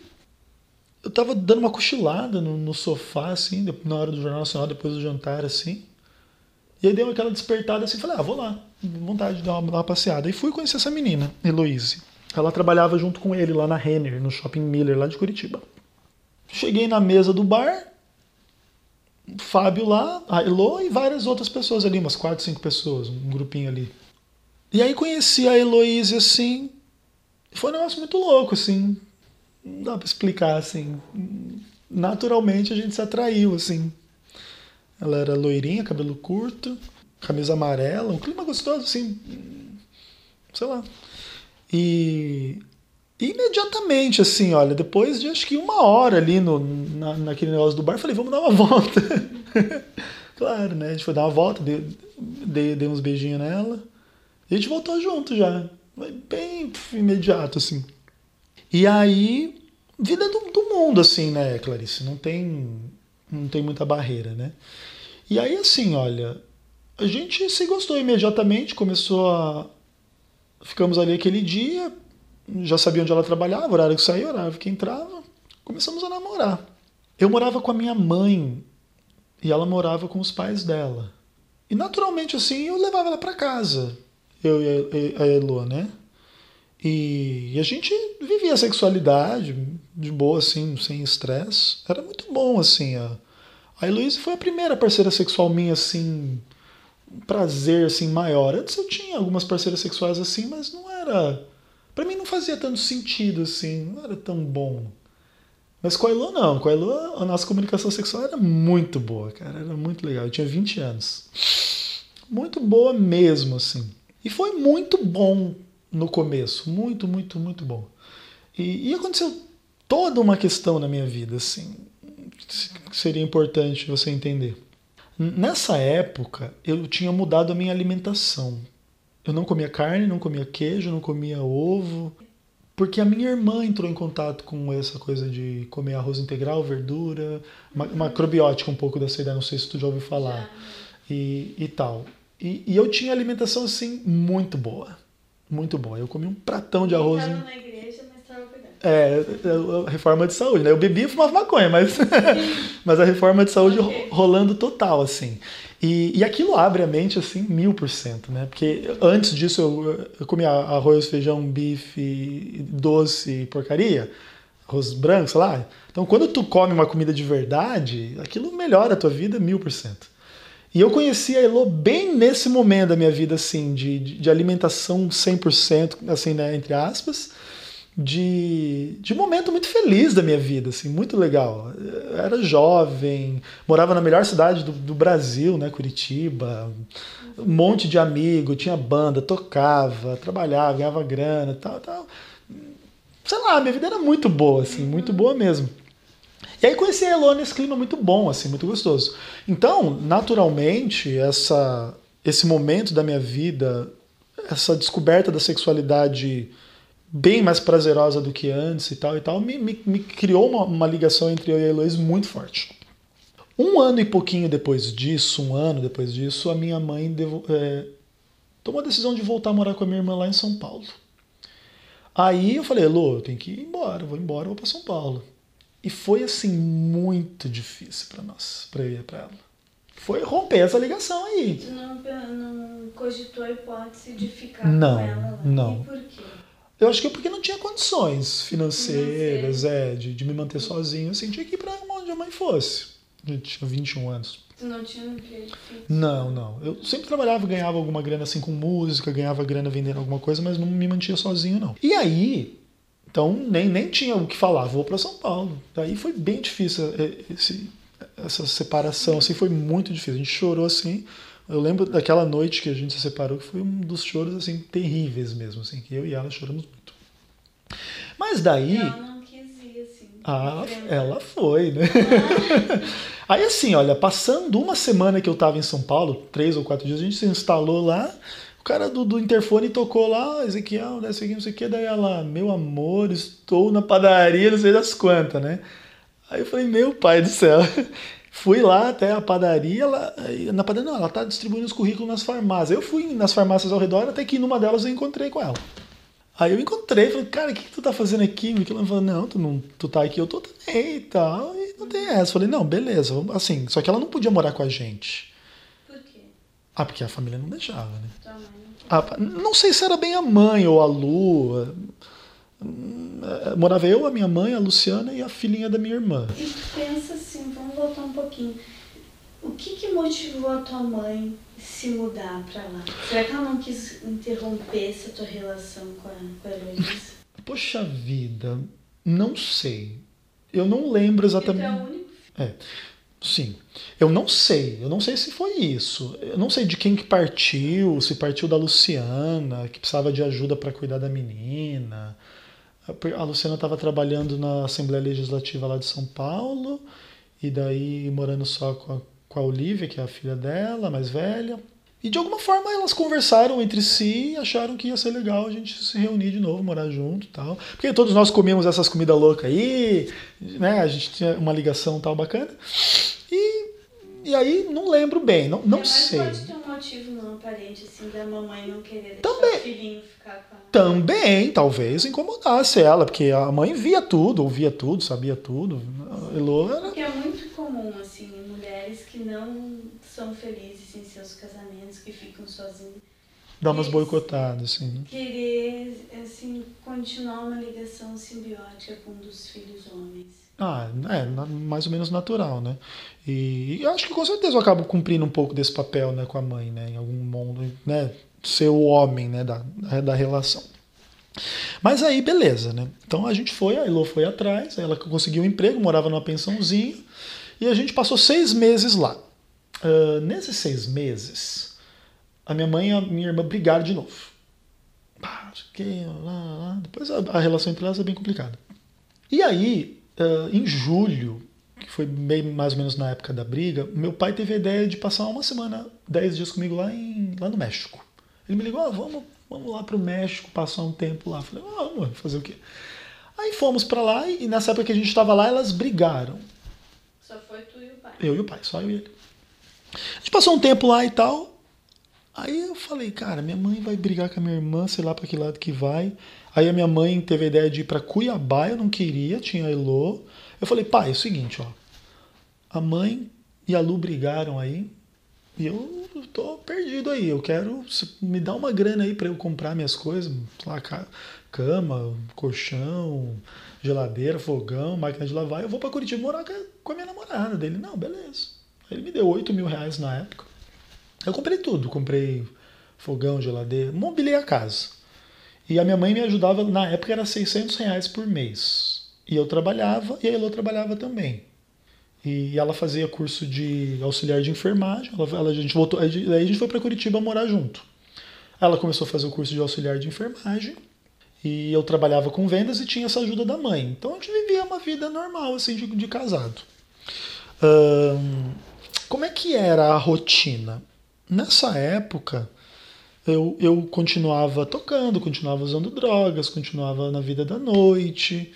eu tava dando uma cochilada no, no, sofá, assim, na hora do Jornal Nacional, depois do jantar, assim. E aí deu aquela despertada assim, falei, ah, vou lá, vontade de dar uma, dar uma passeada. E fui conhecer essa menina, Heloise. Ela trabalhava junto com ele lá na Renner, no Shopping Miller, lá de Curitiba. Cheguei na mesa do bar, Fábio lá, a Elo e várias outras pessoas ali, umas quatro, cinco pessoas, um grupinho ali. E aí conheci a Heloísa assim. Foi um negócio muito louco, assim. Não dá pra explicar, assim. Naturalmente a gente se atraiu, assim. Ela era loirinha, cabelo curto, camisa amarela, um clima gostoso, assim. Sei lá. E imediatamente, assim, olha, depois de acho que uma hora ali no, na, naquele negócio do bar, falei, vamos dar uma [LAUGHS] volta. claro, né? A gente foi dar uma volta, dei, dei, dei uns beijinhos nela. E a gente voltou junto já. Foi bem imediato, assim. E aí, vida do, do, mundo, assim, né, Clarice? Não tem, não tem muita barreira, né? E aí, assim, olha, a gente se gostou imediatamente, começou a. Ficamos ali aquele dia, já sabia onde ela trabalhava, horário que saía, horário que entrava, começamos a namorar. Eu morava com a minha mãe e ela morava com os pais dela. E naturalmente, assim, eu levava ela para casa eu e a Elo, né? E, e, a gente vivia a sexualidade de boa, assim, sem estresse. Era muito bom, assim. A, a Heloísa foi a primeira parceira sexual minha, assim, prazer, assim, maior. Antes eu tinha algumas parceiras sexuais assim, mas não era... para mim não fazia tanto sentido, assim, não era tão bom. Mas com a Elo não, com a Elo a nossa comunicação sexual era muito boa, cara, era muito legal. Eu tinha 20 anos. Muito boa mesmo, assim. E foi muito bom no começo, muito, muito, muito bom. E, e aconteceu toda uma questão na minha vida, assim, que seria importante você entender. Nessa época, eu tinha mudado a minha alimentação. Eu não comia carne, não comia queijo, não comia ovo, porque a minha irmã entrou em contato com essa coisa de comer arroz integral, verdura, macrobiótica um pouco dessa ideia, não sei se tu já ouviu falar, e, e tal. E, e, eu tinha alimentação assim muito boa. Muito boa. Eu comi um pratão de arroz. Estava na igreja, mas estava cuidando. É, reforma de saúde, né? Eu bebia e fumava maconha, mas, [LAUGHS] mas a reforma de saúde okay. rolando total, assim. E, e aquilo abre a mente, assim, mil por cento, né? Porque antes disso eu, eu comia arroz, feijão, bife, doce, porcaria, arroz branco, sei lá. Então quando tu come uma comida de verdade, aquilo melhora a tua vida mil por cento. E eu conheci a Elo bem nesse momento da minha vida, assim, de, de alimentação 100%, assim, né, entre aspas, de, de momento muito feliz da minha vida, assim, muito legal. Eu era jovem, morava na melhor cidade do, do Brasil, né, Curitiba, um monte de amigo, tinha banda, tocava, trabalhava, ganhava grana, tal, tal. Sei lá, minha vida era muito boa, assim, muito boa mesmo. E aí conheci a Elô nesse clima muito bom, assim, muito gostoso. Então, naturalmente, essa, esse momento da minha vida, essa descoberta da sexualidade bem mais prazerosa do que antes e tal e tal, me, me, me criou uma, uma, ligação entre eu e a Heloísa muito forte. Um ano e pouquinho depois disso, um ano depois disso, a minha mãe devo, é, tomou a decisão de voltar a morar com a minha irmã lá em São Paulo. Aí eu falei, Elô, eu tenho que ir embora, vou embora, vou para São Paulo. E foi assim muito difícil para nós, para eu e para ela foi romper essa ligação aí. Não, não cogitou a hipótese de ficar não, com ela? Não. E por quê? Eu acho que é porque não tinha condições financeiras, é, de, de me manter sozinho. Assim, tinha que ir pra onde a mãe fosse. Eu tinha 21 anos. Tu não tinha um emprego? Não, não. Eu sempre trabalhava, ganhava alguma grana assim com música, ganhava grana vendendo alguma coisa, mas não me mantinha sozinho, não. E aí, então nem, nem tinha o que falar, vou para São Paulo. Daí foi bem difícil é, esse, essa separação, assim, foi muito difícil. A gente chorou assim. Eu lembro daquela noite que a gente se separou, que foi um dos choros assim terríveis mesmo, assim, que eu e ela choramos muito. Mas daí. Ela não quis ir, assim. Ah, ela foi, né? Ah. [LAUGHS] Aí assim, olha, passando uma semana que eu tava em São Paulo, três ou quatro dias, a gente se instalou lá. O cara do, do interfone tocou lá, Ezequiel, desce aqui, não sei o que, daí ela, meu amor, estou na padaria, não sei das quantas, né? Aí eu falei, meu pai do céu. [LAUGHS] Fui lá até a padaria, ela, na padaria não, ela tá distribuindo os currículos nas farmácias. Eu fui nas farmácias ao redor, até que numa delas eu encontrei com ela. Aí eu encontrei, falei, cara, o que, que tu tá fazendo aqui? Ela falou, não, tu, não, tu tá aqui, eu tô também e tal. E não tem essa. Eu falei, não, beleza, assim, só que ela não podia morar com a gente. Ah, porque a família não deixava, né? Mãe não, ah, não sei se era bem a mãe ou a Lu. Eh, morava eu, a minha mãe, a Luciana e a filhinha da minha irmã. E tu pensa assim, vamos voltar um pouquinho. O que, que motivou a tua mãe se mudar para lá? Será que ela não quis interromper essa tua relação com a, com a Heloísa? Poxa vida, não sei. Eu não lembro exatamente. É É. Sim. Eu não sei. Eu não sei se foi isso. Eu não sei de quem que partiu, se partiu da Luciana, que precisava de ajuda para cuidar da menina. A Luciana estava trabalhando na Assembleia Legislativa lá de São Paulo, e daí morando só com a, com a Olivia, que é a filha dela, mais velha. E de alguma forma elas conversaram entre si e acharam que ia ser legal a gente se reunir de novo, morar junto e tal. Porque todos nós comíamos essas comidas loucas aí, né? A gente tinha uma ligação tal bacana. E, e aí não lembro bem, não, não é, mas sei. pode ter um motivo não aparente, assim, da mamãe não querer deixar Também. o filhinho ficar com a... Também, talvez, incomodasse ela, porque a mãe via tudo, ouvia tudo, sabia tudo. Elô era... Porque é muito comum, assim, mulheres que não são felizes em seus casamentos, que ficam sozinhas. Dá umas boicotadas, assim. né? Querer, assim, continuar uma ligação simbiótica com um dos filhos homens. Ah, é, mais ou menos natural, né? E, e eu acho que com certeza eu acabo cumprindo um pouco desse papel, né, com a mãe, né, em algum mundo, né, ser o homem, né, da, da relação. Mas aí, beleza, né? Então a gente foi, a Elô foi atrás, ela conseguiu um emprego, morava numa pensãozinha, e a gente passou seis meses lá. Ah, nesses seis meses, a minha mãe e a minha irmã brigaram de novo. Pá, que, lá, lá. Depois a, a relação entre elas é bem complicada. E aí, ah, em julho, que foi bem mais ou menos na época da briga, meu pai teve a ideia de passar uma semana, dez dias comigo lá, em, lá no México. Ele me ligou, ah, vamos, vamos lá pro México, passar um tempo lá. Eu falei, ah, vamos, fazer o quê? Aí fomos para lá e nessa época que a gente estava lá, elas brigaram. Só foi tu e o pai. Eu e o pai, só eu e ele. A gente passou um tempo lá e tal. Aí eu falei, cara, minha mãe vai brigar com a minha irmã, sei lá para que lado que vai. Aí a minha mãe teve a ideia de ir para Cuiabá, eu não queria, tinha a Elô. Eu falei, pai, é o seguinte, ó. A mãe e a Lu brigaram aí. E eu tô perdido aí. Eu quero. Me dá uma grana aí para eu comprar minhas coisas. Lá, ca- cama, colchão, geladeira, fogão, máquina de lavar. Eu vou para Curitiba morar com a minha namorada dele. Não, beleza. Ele me deu 8 mil reais na época. Eu comprei tudo. Comprei fogão, geladeira, mobilei a casa. E a minha mãe me ajudava, na época era 600 reais por mês. E eu trabalhava e a Elô trabalhava também. E ela fazia curso de auxiliar de enfermagem. Ela, ela- a gente voltou, aí a gente foi para Curitiba morar junto. Ela começou a fazer o curso de auxiliar de enfermagem. E eu trabalhava com vendas e tinha essa ajuda da mãe. Então a gente vivia uma vida normal, assim, de, de casado. Ahn, como é que era a rotina? Nessa época, eu, eu continuava tocando, continuava usando drogas, continuava na vida da noite,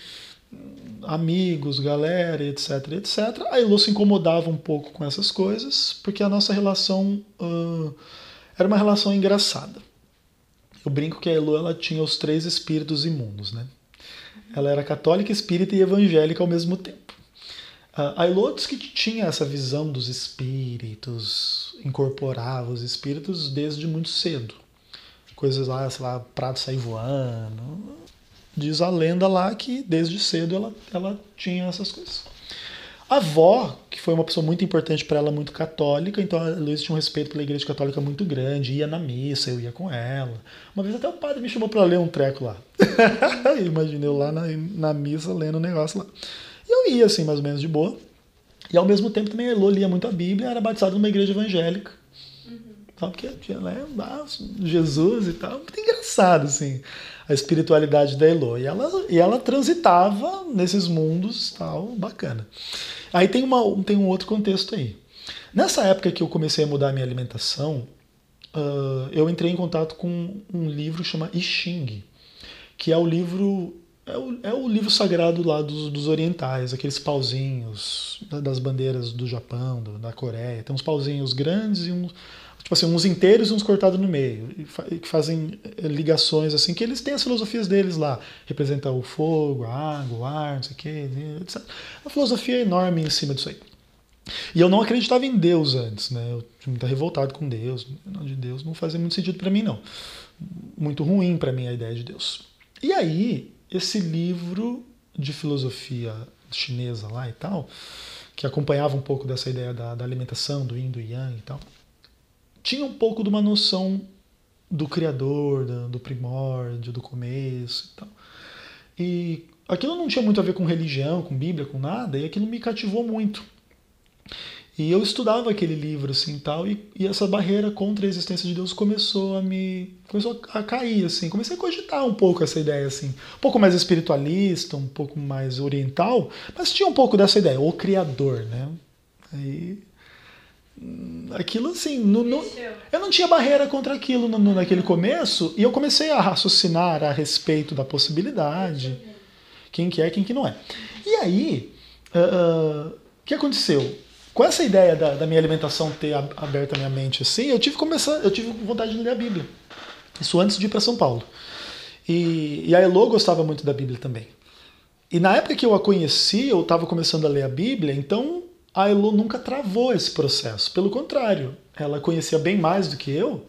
amigos, galera, etc, etc. A Elo se incomodava um pouco com essas coisas, porque a nossa relação uh, era uma relação engraçada. Eu brinco que a Elo ela tinha os três espíritos imundos, né? Ela era católica, espírita e evangélica ao mesmo tempo. Uh, que tinha essa visão dos espíritos, incorporava os espíritos desde muito cedo. Coisas lá, sei lá, prato sair voando. Diz a lenda lá que desde cedo ela, ela tinha essas coisas. A avó, que foi uma pessoa muito importante para ela, muito católica, então a Luísa tinha um respeito pela igreja católica muito grande, ia na missa, eu ia com ela. Uma vez até o padre me chamou para ler um treco lá. [LAUGHS] Imaginei eu lá na, na missa lendo um negócio lá. E eu ia assim, mais ou menos de boa. E ao mesmo tempo também a Elô lia muito a Bíblia, era batizada numa igreja evangélica. Uhum. Porque tinha né, Jesus e tal. Muito engraçado, assim, a espiritualidade da Elô. E ela, e ela transitava nesses mundos tal, bacana. Aí tem, uma, tem um outro contexto aí. Nessa época que eu comecei a mudar a minha alimentação, uh, eu entrei em contato com um livro que chama I Ching, que é o livro é o, é o livro sagrado lá dos, dos orientais, aqueles pauzinhos das bandeiras do Japão, do, da Coreia. Tem uns pauzinhos grandes e uns, tipo assim, uns inteiros e uns cortados no meio, que fazem eh, ligações assim, que eles têm as filosofias deles lá. Representa o fogo, a água, o ar, não sei o quê, etc. Uma filosofia enorme em cima disso aí. E eu não acreditava em Deus antes, né? Eu tinha muito revoltado com Deus. De Deus não fazia muito sentido para mim, não. Muito ruim para mim a ideia de Deus. E aí, esse livro de filosofia chinesa lá e tal, que acompanhava um pouco dessa ideia da, da alimentação, do yin, do yang e tal, tinha um pouco de uma noção do criador, do, do primórdio, do começo e tal. E aquilo não tinha muito a ver com religião, com Bíblia, com nada, e aquilo me cativou muito. E eu estudava aquele livro assim tal e, e essa barreira contra a existência de Deus começou a me começou a cair assim, comecei a cogitar um pouco essa ideia assim, um pouco mais espiritualista, um pouco mais oriental, mas tinha um pouco dessa ideia, o criador, né? Aí aquilo assim, no, no, eu não tinha barreira contra aquilo no, naquele começo e eu comecei a raciocinar a respeito da possibilidade, quem que é, quem que não é. E aí, o uh, uh, que aconteceu? Com essa ideia da, da, minha alimentação ter aberto a minha mente assim, eu tive começar, eu tive vontade de ler a Bíblia. Isso antes de ir para São Paulo. E, e a Elo gostava muito da Bíblia também. E na época que eu a conheci, eu estava começando a ler a Bíblia, então a Elo nunca travou esse processo. Pelo contrário, ela conhecia bem mais do que eu.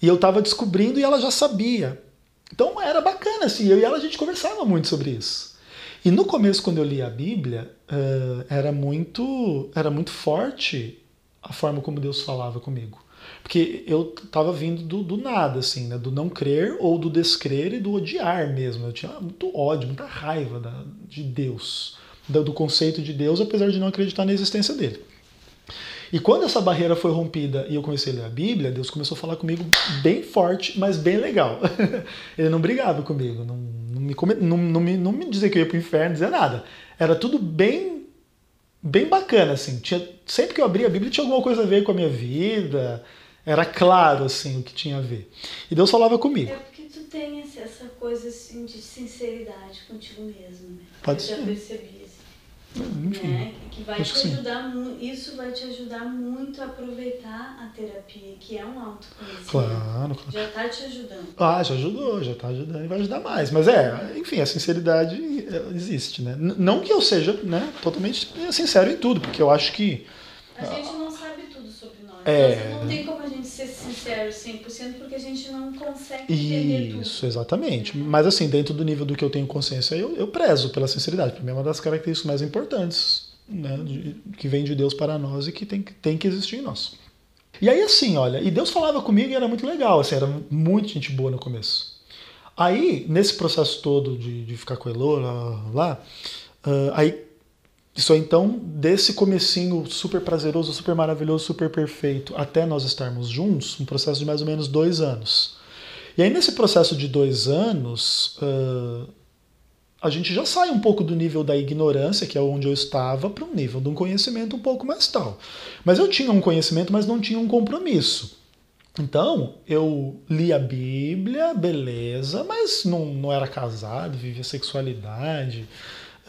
E eu estava descobrindo e ela já sabia. Então era bacana, assim. Eu e ela a gente conversava muito sobre isso. E no começo, quando eu li a Bíblia, uh, era muito era muito forte a forma como Deus falava comigo. Porque eu estava vindo do, do, nada, assim, né? do não crer ou do descrer e do odiar mesmo. Eu tinha muito ódio, muita raiva da, de Deus, do, do conceito de Deus, apesar de não acreditar na existência dele. E quando essa barreira foi rompida e eu comecei a ler a Bíblia, Deus começou a falar comigo bem forte, mas bem legal. [LAUGHS] Ele não brigava comigo, não, não, me, não, não, me, não me dizia que eu ia para o inferno, dizia nada. Era tudo bem bem bacana, assim. Tinha, sempre que eu abria a Bíblia tinha alguma coisa a ver com a minha vida. Era claro, assim, o que tinha a ver. E Deus falava comigo. É porque tu tem essa coisa, assim, de sinceridade contigo mesmo, né? Pode eu ser. já percebi enfim, né? que vai te ajudar isso vai te ajudar muito a aproveitar a terapia, que é um autoconhecimento. Claro, claro. Já está te ajudando. Ah, já ajudou, já está ajudando e vai ajudar mais. Mas é, enfim, a sinceridade é, existe, né? Não que eu seja né, totalmente sincero em tudo, porque eu acho que. A gente não nós. É... Não tem como a gente ser sincero 100% porque a gente não consegue entender tudo. Isso, exatamente. Mas assim, dentro do nível do que eu tenho consciência, eu, eu prezo pela sinceridade. Para mim é uma das características mais importantes né, de, que vem de Deus para nós e que tem, tem que existir em nós. E aí assim, olha, e Deus falava comigo e era muito legal, assim, era muito gente boa no começo. Aí, nesse processo todo de, de ficar com a Elô lá, lá uh, aí isso então, desse comecinho super prazeroso, super maravilhoso, super perfeito, até nós estarmos juntos, um processo de mais ou menos dois anos. E aí, nesse processo de dois anos, uh, a gente já sai um pouco do nível da ignorância, que é onde eu estava, para um nível de um conhecimento um pouco mais tal. Mas eu tinha um conhecimento, mas não tinha um compromisso. Então, eu li a Bíblia, beleza, mas não, não era casado, vivia sexualidade,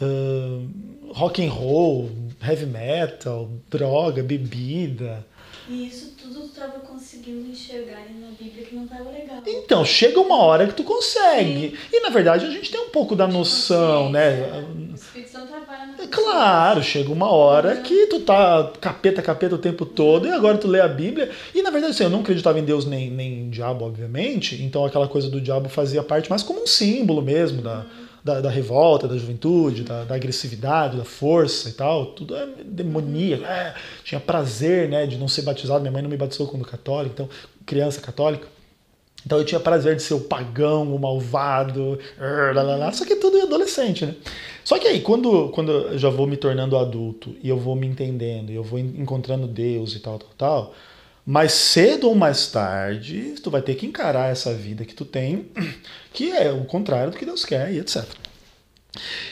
uh, rock and roll, heavy metal, droga, bebida. E isso tudo tu estava conseguindo enxergar na Bíblia que não estava legal. Então, chega uma hora que tu consegue. Sim. E na verdade a gente tem um pouco da noção, né? O Espírito Santo trabalha na Claro, chega uma hora uhum. que tu tá capeta, capeta o tempo todo, e agora tu lê a Bíblia. E na verdade, assim, eu não acreditava em Deus nem, nem em diabo, obviamente. Então aquela coisa do diabo fazia parte mais como um símbolo mesmo da. Uhum da, da revolta, da juventude, da, da, agressividade, da força e tal, tudo é demoníaco. É, tinha prazer né, de não ser batizado, minha mãe não me batizou quando católica, então, criança católica. Então eu tinha prazer de ser o pagão, o malvado, lá, só que tudo é adolescente, né? Só que aí, quando, quando eu já vou me tornando adulto e eu vou me entendendo, e eu vou encontrando Deus e tal, tal, tal, mais cedo ou mais tarde, tu vai ter que encarar essa vida que tu tem, [CLEARS THROAT] que é o contrário do que Deus quer e etc.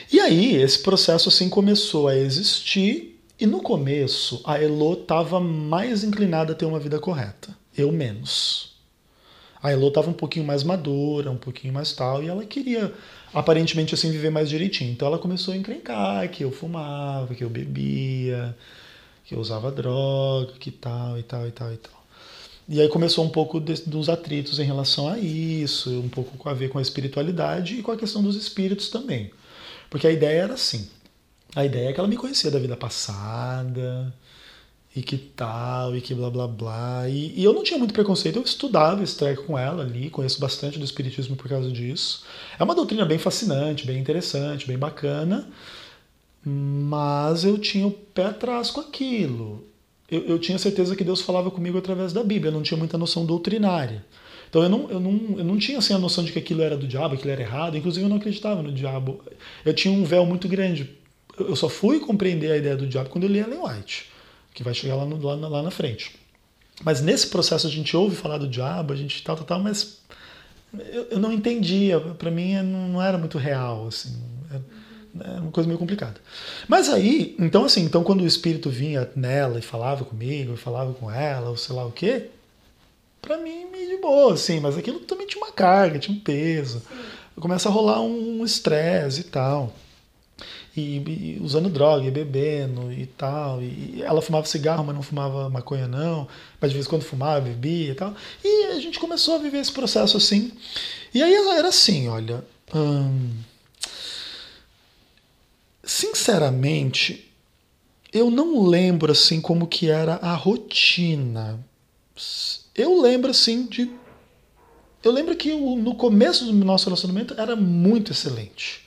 E aí, esse processo assim começou a existir, e no começo a Elo estava mais inclinada a ter uma vida correta, eu menos. A Elo estava um pouquinho mais madura, um pouquinho mais tal, e ela queria aparentemente assim viver mais direitinho. Então ela começou a encrencar que eu fumava, que eu bebia, que eu usava droga, que tal e tal e tal e tal. E aí começou um pouco de, dos atritos em relação a isso, um pouco a ver com a espiritualidade e com a questão dos espíritos também. Porque a ideia era assim. A ideia é que ela me conhecia da vida passada, e que tal, e que blá blá blá. E, e, eu não tinha muito preconceito, eu estudava esse treco com ela ali, conheço bastante do Espiritismo por causa disso. É uma doutrina bem fascinante, bem interessante, bem bacana. Mas eu tinha o pé atrás com aquilo. Eu, eu tinha certeza que Deus falava comigo através da Bíblia, eu não tinha muita noção doutrinária. Então eu não, eu, não, eu não tinha assim, a noção de que aquilo era do diabo, aquilo era errado, inclusive eu não acreditava no diabo. Eu tinha um véu muito grande. Eu só fui compreender a ideia do diabo quando eu li Ellen White, que vai chegar lá, no, lá, lá na frente. Mas nesse processo a gente ouve falar do diabo, a gente tal, tal, tal, mas eu, eu não entendia. Para mim não era muito real, assim. É uma coisa meio complicada. Mas aí, então assim, então quando o espírito vinha nela e falava comigo, e falava com ela, ou sei lá o quê, pra mim, meio de boa, assim, mas aquilo também tinha uma carga, tinha um peso. Começa a rolar um estresse e tal. E, e, usando droga, e bebendo e tal. E ela fumava cigarro, mas não fumava maconha, não. Mas de vez em quando fumava, bebia e tal. E a gente começou a viver esse processo assim. E aí ela era assim, olha. Hum, Sinceramente, eu não lembro assim como que era a rotina. Eu lembro assim de eu lembro que no começo do nosso relacionamento era muito excelente.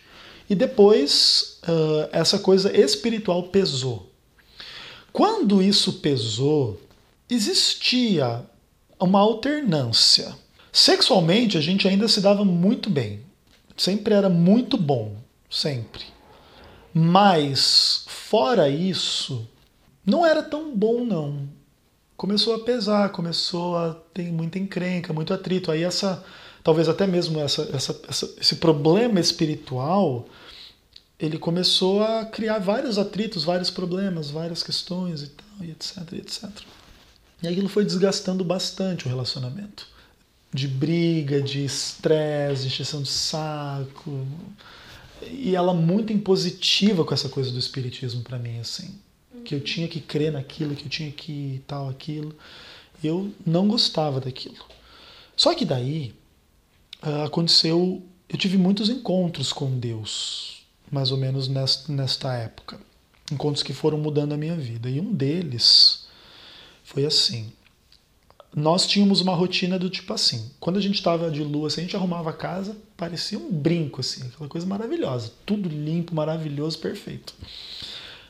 E depois uh, essa coisa espiritual pesou. Quando isso pesou, existia uma alternância. Sexualmente a gente ainda se dava muito bem. Sempre era muito bom. Sempre. Mas, fora isso, não era tão bom, não. Começou a pesar, começou a ter muita encrenca, muito atrito. Aí essa, talvez até mesmo essa, essa, essa, esse problema espiritual, ele começou a criar vários atritos, vários problemas, várias questões e tal, e etc, e etc. E aquilo foi desgastando bastante o relacionamento. De briga, de estresse, de de saco, e ela muito impositiva com essa coisa do espiritismo para mim assim, que eu tinha que crer naquilo, que eu tinha que tal aquilo. Eu não gostava daquilo. Só que daí uh, aconteceu, eu tive muitos encontros com Deus, mais ou menos nesta época, encontros que foram mudando a minha vida. E um deles foi assim nós tínhamos uma rotina do tipo assim, quando a gente estava de lua, assim, a gente arrumava a casa, parecia um brinco, assim, aquela coisa maravilhosa, tudo limpo, maravilhoso, perfeito.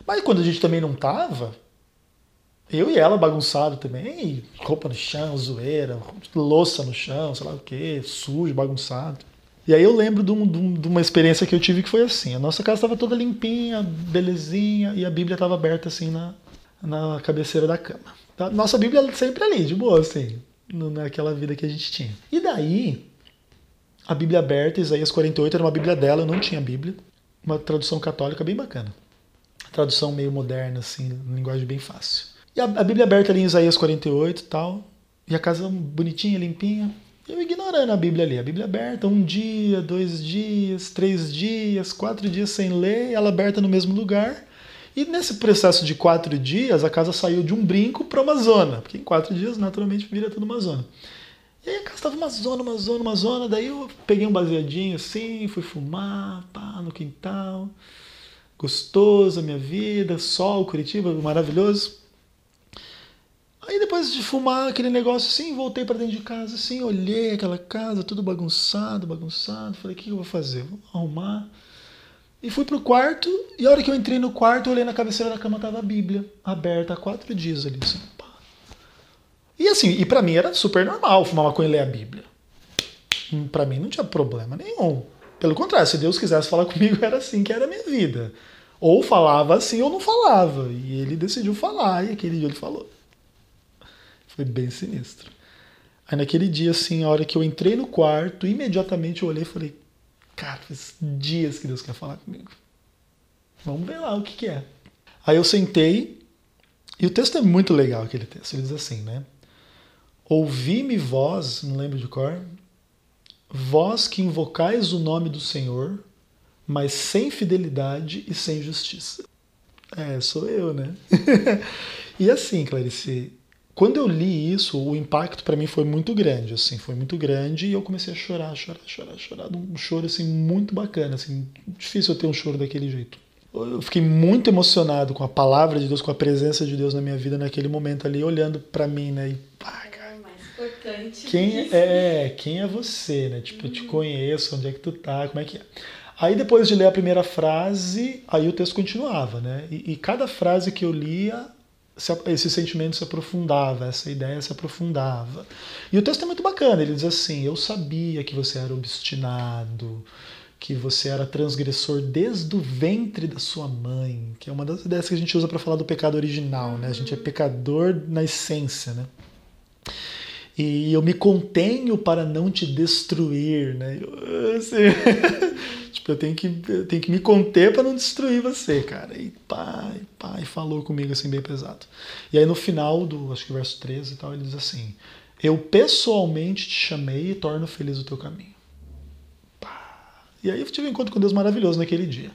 Mas quando a gente também não tava, eu e ela bagunçado também, roupa no chão, zoeira, louça no chão, sei lá o que, sujo, bagunçado. E aí eu lembro de, um, de, uma experiência que eu tive que foi assim, a nossa casa estava toda limpinha, belezinha, e a Bíblia estava aberta assim na, na cabeceira da cama. Tá? Nossa Bíblia é sempre ali, de boa, assim, naquela vida que a gente tinha. E daí, a Bíblia aberta, Isaías 48, era uma Bíblia dela, eu não tinha Bíblia. Uma tradução católica bem bacana. Tradução meio moderna, assim, linguagem bem fácil. E a, a Bíblia aberta ali em Isaías 48 e tal. E a casa bonitinha, limpinha. Eu ignorando a Bíblia ali. A Bíblia aberta, um dia, dois dias, três dias, quatro dias sem ler, ela aberta no mesmo lugar. E nesse processo de quatro dias, a casa saiu de um brinco para uma zona, porque em quatro dias, naturalmente, vira tudo uma zona. E aí a casa estava uma zona, uma zona, uma zona. Daí eu peguei um baseadinho assim, fui fumar, pá, no quintal. Gostoso a minha vida, sol, Curitiba, maravilhoso. Aí depois de fumar aquele negócio assim, voltei para dentro de casa assim, olhei aquela casa, tudo bagunçado, bagunçado. Falei, o que eu vou fazer? Vou arrumar. E fui pro quarto, e a hora que eu entrei no quarto, eu olhei na cabeceira da cama, tava a Bíblia, aberta há quatro dias ali, assim. E assim, e para mim era super normal fumar maconha e ler a Bíblia. Hum, para mim não tinha problema nenhum. Pelo contrário, se Deus quisesse falar [LAUGHS] comigo, era assim que era a minha vida. Ou falava assim ou não falava. E ele decidiu falar, e aquele dia ele falou. Foi bem sinistro. Aí naquele dia, assim, a hora que eu entrei no quarto, imediatamente eu olhei e falei, Cara, faz dias que Deus quer falar comigo. Vamos ver lá o que, que é. Aí eu sentei, e o texto é muito legal, aquele texto. Ele diz assim, né? Ouvi-me vós, não lembro de cor, vós que invocais o nome do Senhor, mas sem fidelidade e sem justiça. É, sou eu, né? [LAUGHS] e assim, Clarice, quando eu li isso, o impacto para mim foi muito grande, assim, foi muito grande e eu comecei a chorar, chorar, chorar, chorar, um choro assim muito bacana, assim, difícil eu ter um choro daquele jeito. Eu fiquei muito emocionado com a palavra de Deus, com a presença de Deus na minha vida naquele momento ali, olhando para mim, né? E pá, cara, importante quem é, quem é você, né? Tipo, eu te conheço, onde é que tu tá, como é que é? Aí depois de ler a primeira frase, aí o texto continuava, né? E, e cada frase que eu lia, esse sentimento se aprofundava, essa ideia se aprofundava. E o texto é muito bacana, ele diz assim: Eu sabia que você era obstinado, que você era transgressor desde o ventre da sua mãe, que é uma das ideias que a gente usa para falar do pecado original, né? A gente é pecador na essência, né? E eu me contenho para não te destruir, né? Eu, assim, [LAUGHS] Tipo, eu tenho que, eu tenho que me conter para não destruir você, cara. E pai, pai falou comigo assim, bem pesado. E aí no final do, acho que verso 13 e tal, ele diz assim: Eu pessoalmente te chamei e torno feliz o teu caminho. Pá. E aí eu tive um encontro com Deus maravilhoso naquele dia.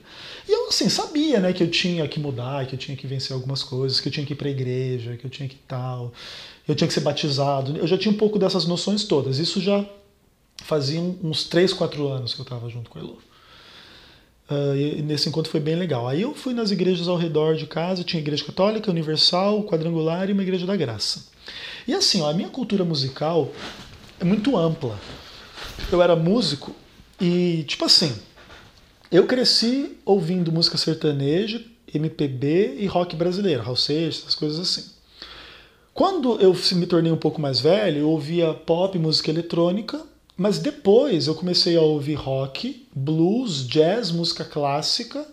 E eu, assim, sabia, né, que eu tinha que mudar, que eu tinha que vencer algumas coisas, que eu tinha que ir pra igreja, que eu tinha que tal, eu tinha que ser batizado. Eu já tinha um pouco dessas noções todas. Isso já fazia uns 3, 4 anos que eu estava junto com a Elô. Uh, e nesse encontro foi bem legal. Aí eu fui nas igrejas ao redor de casa, tinha igreja católica, universal, quadrangular e uma igreja da graça. E assim, ó, a minha cultura musical é muito ampla. Eu era músico e, tipo assim, eu cresci ouvindo música sertaneja, MPB e rock brasileiro, Raul Seixas, essas coisas assim. Quando eu me tornei um pouco mais velho, eu ouvia pop, música eletrônica mas depois eu comecei a ouvir rock, blues, jazz, música clássica.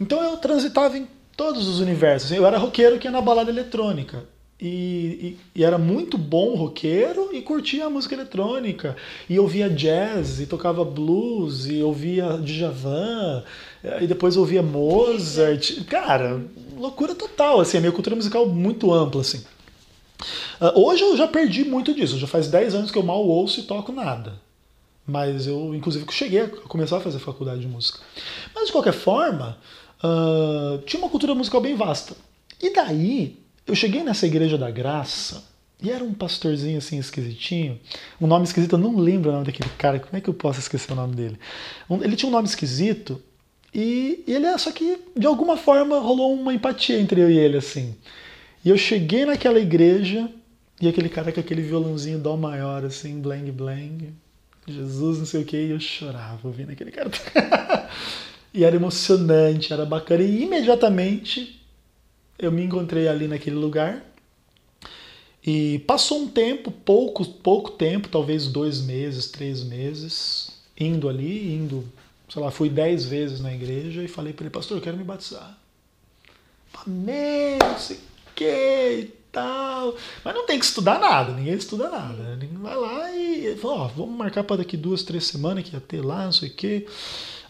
Então eu transitava em todos os universos. Eu era roqueiro que ia na balada eletrônica. E, e, e, era muito bom roqueiro e curtia a música eletrônica. E ouvia jazz, e tocava blues, e ouvia Djavan, e depois ouvia Mozart. Cara, loucura total, assim, a minha cultura musical muito ampla, assim. Uh, hoje eu já perdi muito disso, já faz 10 anos que eu mal ouço e toco nada. Mas eu, inclusive, cheguei a começar a fazer faculdade de música. Mas de qualquer forma, uh, tinha uma cultura musical bem vasta. E daí, eu cheguei nessa igreja da graça, e era um pastorzinho assim esquisitinho. Um nome esquisito, eu não lembro o nome daquele cara. Como é que eu posso esquecer o nome dele? Ele tinha um nome esquisito e ele é só que de alguma forma rolou uma empatia entre eu e ele assim. E eu cheguei naquela igreja e aquele cara com aquele violãozinho dó maior, assim, blang blang, Jesus, não sei o que, e eu chorava ouvindo aquele cara. [LAUGHS] e era emocionante, era bacana. E imediatamente eu me encontrei ali naquele lugar. E passou um tempo, pouco, pouco tempo, talvez dois meses, três meses, indo ali, indo, sei lá, fui dez vezes na igreja e falei para ele, pastor, eu quero me batizar. Amém, não sei que e tal. Mas não tem que estudar nada, ninguém estuda nada. Ninguém vai lá e fala, ó, vamos marcar para daqui duas, três semanas que ia ter lá, não sei o quê.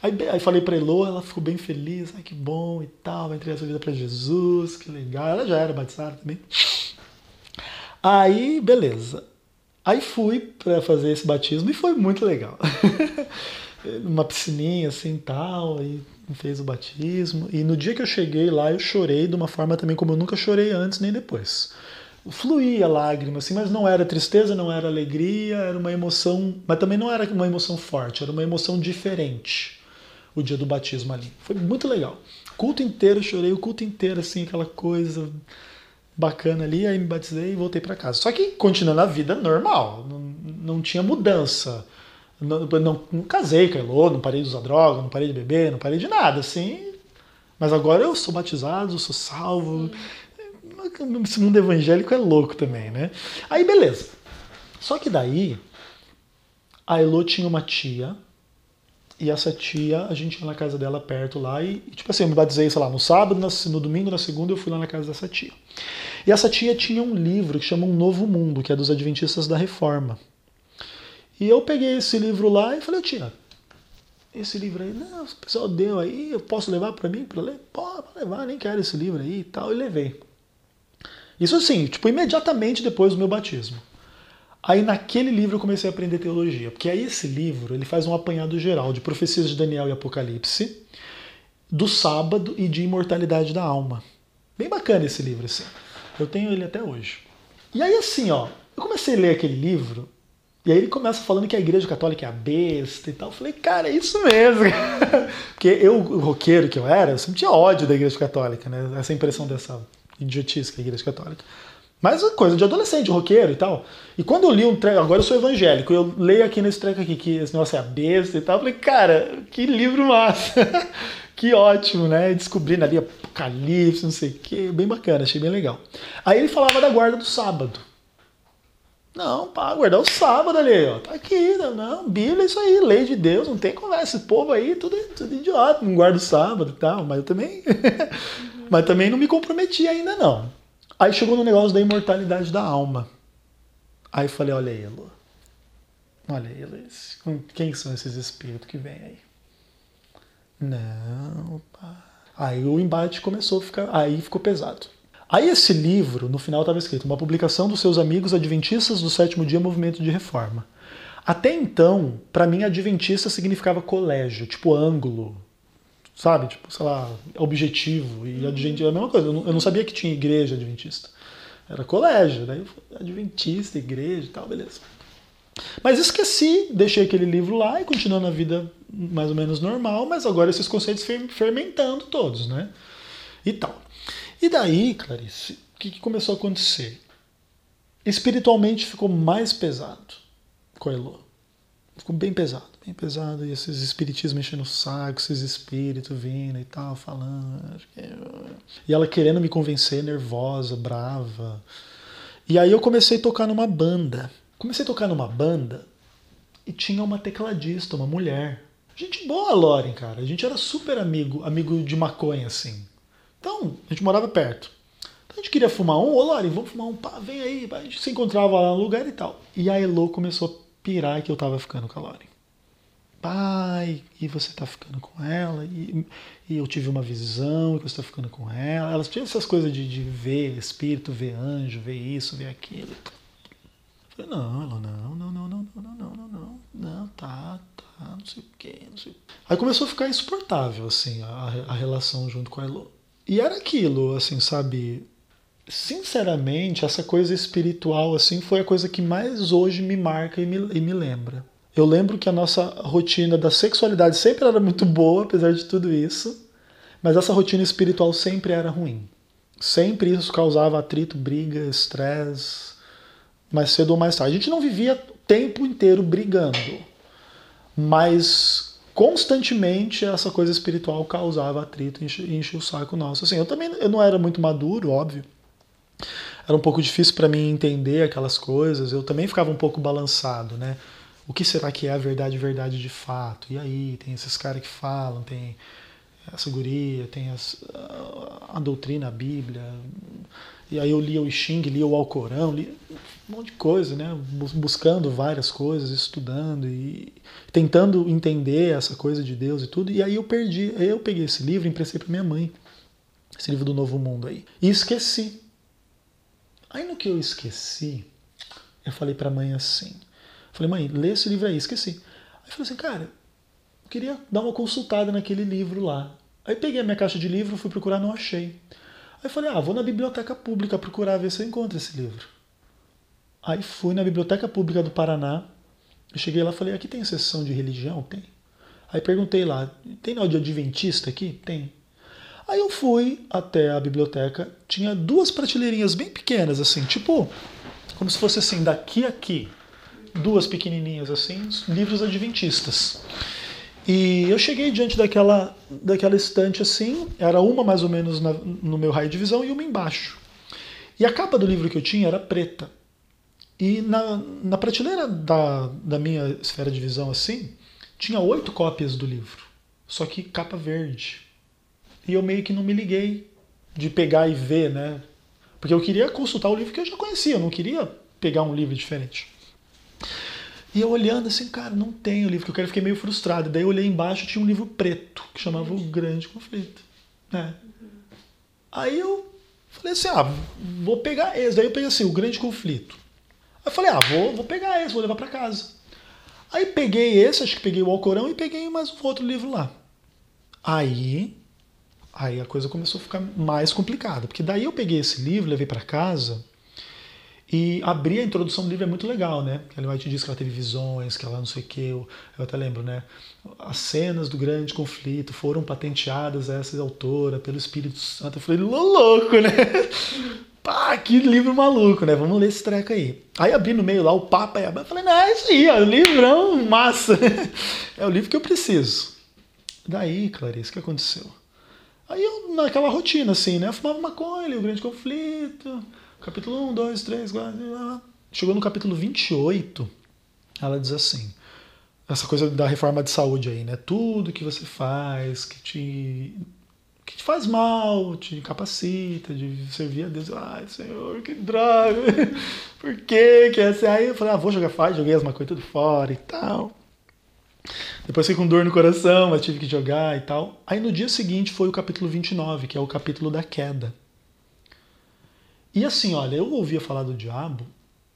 Aí, aí falei para Elô, ela ficou bem feliz, ai que bom e tal, vai entregar sua vida para Jesus, que legal. Ela já era batizada também. Aí, beleza. Aí fui para fazer esse batismo e foi muito legal. [LAUGHS] Uma piscininha assim tal, e fez o batismo. E no dia que eu cheguei lá, eu chorei de uma forma também como eu nunca chorei antes nem depois. Fluía lágrima, assim, mas não era tristeza, não era alegria, era uma emoção, mas também não era uma emoção forte, era uma emoção diferente. O dia do batismo ali. Foi muito legal. O culto inteiro, eu chorei o culto inteiro, assim, aquela coisa bacana ali, aí me batizei e voltei para casa. Só que continuando a vida normal, não, não tinha mudança. Não, não, não casei com a Elô, não parei de usar droga, não parei de beber, não parei de nada, assim. Mas agora eu sou batizado, sou salvo. Esse mundo evangélico é louco também, né? Aí beleza. Só que daí a Elô tinha uma tia e essa tia, a gente ia na casa dela perto lá e, tipo assim, eu me batizei, sei lá, no sábado, no domingo, na segunda eu fui lá na casa dessa tia. E essa tia tinha um livro que chama Um Novo Mundo, que é dos Adventistas da Reforma. E eu peguei esse livro lá e falei, tia, esse livro aí, não, o pessoal deu aí, eu posso levar para mim para ler? Pode levar, nem quero esse livro aí e tal, e levei. Isso assim, tipo, imediatamente depois do meu batismo. Aí naquele livro eu comecei a aprender teologia, porque aí esse livro ele faz um apanhado geral de profecias de Daniel e Apocalipse, do sábado e de imortalidade da alma. Bem bacana esse livro, assim. Eu tenho ele até hoje. E aí assim, ó, eu comecei a ler aquele livro, e aí ele começa falando que a igreja católica é a besta e tal. Eu falei, cara, é isso mesmo. [LAUGHS] porque eu, o roqueiro que eu era, eu sempre tinha ódio da igreja católica, né? Essa impressão dessa idiotice que é a igreja católica. Mas é coisa de adolescente, roqueiro e tal. E quando eu li um treco, agora eu sou evangélico, eu leio aqui nesse treco aqui, que esse negócio é a besta e tal, eu falei, cara, que livro massa. [LAUGHS] que ótimo, né? Descobrindo ali Apocalipse, não sei o quê, bem bacana, achei bem legal. Aí ele falava da guarda do sábado. Não, pá, guardar o sábado ali, ó. Tá aqui, não, Bíblia é isso aí, lei de Deus, não tem conversa. Esse povo aí, tudo, tudo idiota, não guarda o sábado e tal, mas eu também. [LAUGHS] mas também não me comprometi ainda, não. Aí chegou no negócio da imortalidade da alma. Aí falei, olha aí, Elô. Olha aí, Elô. Quem são esses espíritos que vêm aí? Não, pá. Aí o embate começou a ficar. Aí ficou pesado. Aí esse livro, no final estava escrito, uma publicação dos seus amigos adventistas do sétimo dia movimento de reforma. Até então, para mim, adventista significava colégio, tipo ângulo, sabe? Tipo, sei lá, objetivo. E adventista é a mesma coisa. Eu não, eu não sabia que tinha igreja adventista. Era colégio, daí adventista, igreja e tal, beleza. Mas esqueci, deixei aquele livro lá e continuando a vida mais ou menos normal, mas agora esses conceitos fermentando todos, né? E tal. E daí, Clarice, o que, começou a acontecer? Espiritualmente ficou mais pesado com a Elô. Ficou bem pesado, bem pesado. E esses espiritismos enchendo o saco, esses espíritos vindo e tal, falando. E ela querendo me convencer, nervosa, brava. E aí eu comecei a tocar numa banda. Comecei a tocar numa banda e tinha uma tecladista, uma mulher. Gente boa, Loren, cara. A gente era super amigo, amigo de maconha, assim. Então, a gente morava perto. Então a gente queria fumar um, ô Loren, vamos fumar um, pá, vem aí. A gente se encontrava lá no lugar e tal. E a Elo começou pirar que eu tava ficando com a Lauren. Pai, e você tá ficando com ela, e, e eu tive uma visão que você tá ficando com ela. Elas tinham essas coisas de, de ver espírito, ver anjo, ver isso, ver aquilo. Eu falei, não, ela, não, não, não, não, não, não, não, não, não, tá, tá, não sei o quê, não sei. Aí começou a ficar insuportável, assim, a, a relação junto com a Elo. E era aquilo, assim, sabe? sinceramente, essa coisa espiritual assim foi a coisa que mais hoje me marca e me, e me lembra. Eu lembro que a nossa rotina da sexualidade sempre era muito boa, apesar de tudo isso, mas essa rotina espiritual sempre era ruim. Sempre isso causava atrito, briga, estresse, mais cedo ou mais tarde. A gente não vivia o tempo inteiro brigando, mas constantemente essa coisa espiritual causava atrito e enchia o saco nosso. Assim, eu também eu não era muito maduro, óbvio era um pouco difícil para mim entender aquelas coisas. Eu também ficava um pouco balançado, né? O que será que é a verdade, verdade de fato? E aí, tem esses caras que falam, tem essa guria, tem as, a, a, doutrina, a Bíblia. E aí eu lia o Xing, lia o Alcorão, lia um monte de coisa, né? Buscando várias coisas, estudando e tentando entender essa coisa de Deus e tudo. E aí eu perdi, eu peguei esse livro e emprestei para minha mãe. Esse livro do Novo Mundo aí. E esqueci Aí no que eu esqueci, eu falei pra mãe assim. Falei, mãe, lê esse livro aí, esqueci. Aí eu falei assim, cara, queria dar uma consultada naquele livro lá. Aí peguei a minha caixa de livro, fui procurar, não achei. Aí falei, ah, vou na biblioteca pública procurar ver se eu encontro esse livro. Aí fui na biblioteca pública do Paraná. Cheguei lá falei, aqui tem sessão de religião? Tem. Aí perguntei lá, tem áudio adventista aqui? Tem. Aí eu fui até a biblioteca, tinha duas prateleirinhas bem pequenas, assim, tipo, como se fosse assim, daqui a aqui, duas pequenininhas assim, livros adventistas. E eu cheguei diante daquela, daquela estante assim, era uma mais ou menos na, no meu raio de visão e uma embaixo. E a capa do livro que eu tinha era preta. E na, na prateleira da, da minha esfera de visão assim, tinha oito cópias do livro, só que capa verde. E eu meio que não me liguei de pegar e ver, né? Porque eu queria consultar o livro que eu já conhecia, eu não queria pegar um livro diferente. E eu olhando assim, cara, não tem o livro que eu quero, fiquei meio frustrado. Daí eu olhei embaixo, tinha um livro preto, que chamava O Grande Conflito. Né? Aí eu falei assim, ah, vou pegar esse. Daí eu peguei assim, O Grande Conflito. Aí eu falei, ah, vou, vou pegar esse, vou levar para casa. Aí peguei esse, acho que peguei o Alcorão e peguei mais um outro livro lá. Aí, aí a coisa começou a ficar mais complicada, porque daí eu peguei esse livro, levei para casa e abrir a introdução do livro é muito legal, né? Ela vai te diz que ela teve visões, que ela não sei o que, eu, eu até lembro, né? As cenas do grande conflito foram patenteadas a essa autora pelo Espírito Santo. Eu falei, louco, né? [LAUGHS] Pá, que livro maluco, né? Vamos ler esse treco aí. Aí abri no meio lá o Papa e Eu falei, não, é isso aí, ó, livrão, massa. [LAUGHS] é o livro que eu preciso. Daí, Clarice, o que aconteceu? Aí eu, naquela rotina, assim, né? Eu fumava maconha, o grande conflito Capítulo 1, 2, 3, 4. Chegou no capítulo 28, ela diz assim: essa coisa da reforma de saúde aí, né? Tudo que você faz que te, que te faz mal, te incapacita de servir a Deus. Ai, Senhor, que droga! [LAUGHS] Por que que é assim? Aí eu falei: ah, vou jogar faz, joguei as maconhas tudo fora e tal. Depois fiquei com dor no coração, mas tive que jogar e tal. Aí no dia seguinte foi o capítulo 29, que é o capítulo da queda. E assim, olha, eu ouvia falar do diabo,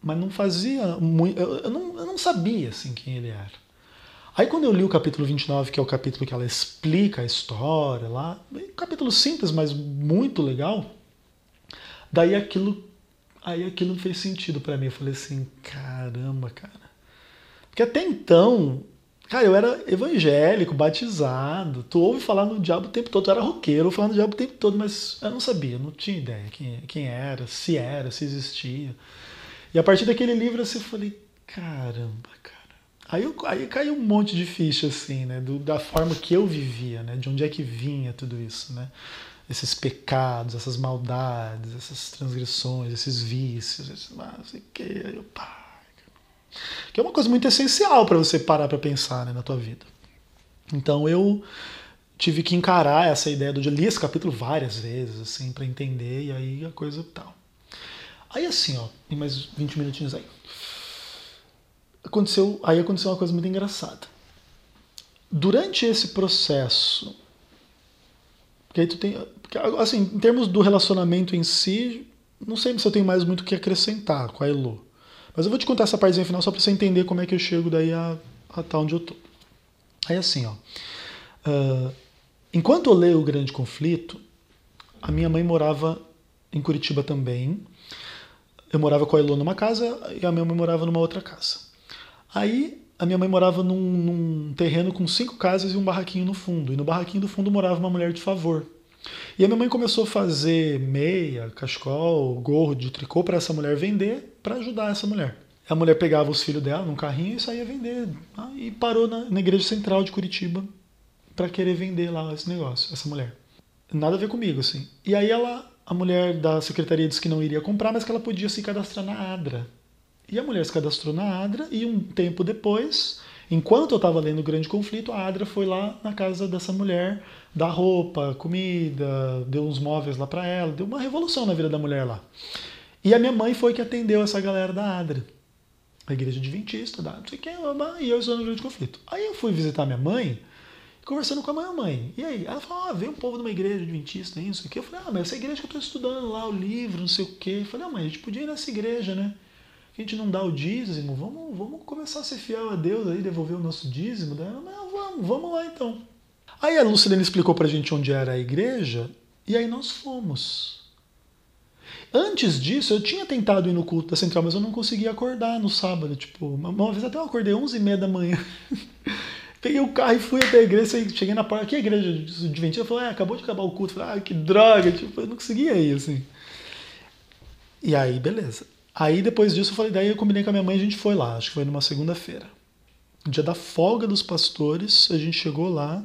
mas não fazia muito. Eu, não, eu não sabia assim quem ele era. Aí quando eu li o capítulo 29, que é o capítulo que ela explica a história lá, capítulo simples, mas muito legal, daí aquilo aí aquilo fez sentido para mim. Eu falei assim, caramba, cara. Porque até então Cara, eu era evangélico, batizado. Tu ouve falar no diabo o tempo todo. Tu era roqueiro, falando no diabo o tempo todo, mas eu não sabia, não tinha ideia quem, quem era, se era, se existia. E a partir daquele livro assim, eu falei, caramba, cara. Aí, eu, aí caiu um monte de ficha, assim, né? Do, da forma que eu vivia, né? De onde é que vinha tudo isso, né? Esses pecados, essas maldades, essas transgressões, esses vícios, esses, não sei o que. Aí eu, pá, que é uma coisa muito essencial para você parar para pensar né, na tua vida. Então eu tive que encarar essa ideia do dia. Li esse capítulo várias vezes, assim, para entender, e aí a coisa tal. Aí assim, ó, mais 20 minutinhos aí. Aconteceu, aí aconteceu uma coisa muito engraçada. Durante esse processo, porque aí tu tem, assim, em termos do relacionamento em si, não sei se eu tenho mais muito o que acrescentar com a Elo. Mas eu vou te contar essa partezinha final só para você entender como é que eu chego daí a, a tal onde eu tô. Aí assim, ó. Uh, enquanto eu leio o Grande Conflito, a minha mãe morava em Curitiba também. Eu morava com a Elô numa casa e a minha mãe morava numa outra casa. Aí a minha mãe morava num, num, terreno com cinco casas e um barraquinho no fundo. E no barraquinho do fundo morava uma mulher de favor. E a minha mãe começou a fazer meia, cachecol, gorro de tricô para essa mulher vender, para ajudar essa mulher. A mulher pegava os filhos dela num carrinho e saía vender. Ah, e parou na, na igreja central de Curitiba para querer vender lá esse negócio, essa mulher. Nada a ver comigo, assim. E aí ela, a mulher da secretaria disse que não iria comprar, mas que ela podia se cadastrar na ADRA. E a mulher se cadastrou na ADRA e um tempo depois Enquanto eu estava lendo o Grande Conflito, a Adra foi lá na casa dessa mulher, dar roupa, comida, deu uns móveis lá para ela, deu uma revolução na vida da mulher lá. E a minha mãe foi que atendeu essa galera da Adra, a igreja adventista, da não sei quem, e eu estou no Grande Conflito. Aí eu fui visitar minha mãe, conversando com a minha mãe. E aí? Ela falou, ah, veio um povo de uma igreja adventista, isso aqui. Eu falei, ah, mas essa igreja que eu estou estudando lá, o livro, não sei o quê. Eu falei, ah, mas a gente podia ir nessa igreja, né? A gente não dá o dízimo, vamos, vamos começar a ser fiel a Deus aí, devolver o nosso dízimo. Daí não, vamos, vamos lá então. Aí a Lucilene explicou pra gente onde era a igreja, e aí nós fomos. Antes disso, eu tinha tentado ir no culto da central, mas eu não conseguia acordar no sábado. Tipo, uma vez até eu acordei 11 e meia da manhã. [LAUGHS] Peguei o carro e fui até a igreja, cheguei na porta, que igreja adventista? Eu falei, ah, acabou de acabar o culto. Falei, ah, que droga, tipo, eu não conseguia ir, assim. E aí, beleza. Aí depois disso eu falei, daí eu combinei com a minha mãe a gente foi lá, acho que foi numa segunda-feira. Dia da folga dos pastores, a gente chegou lá,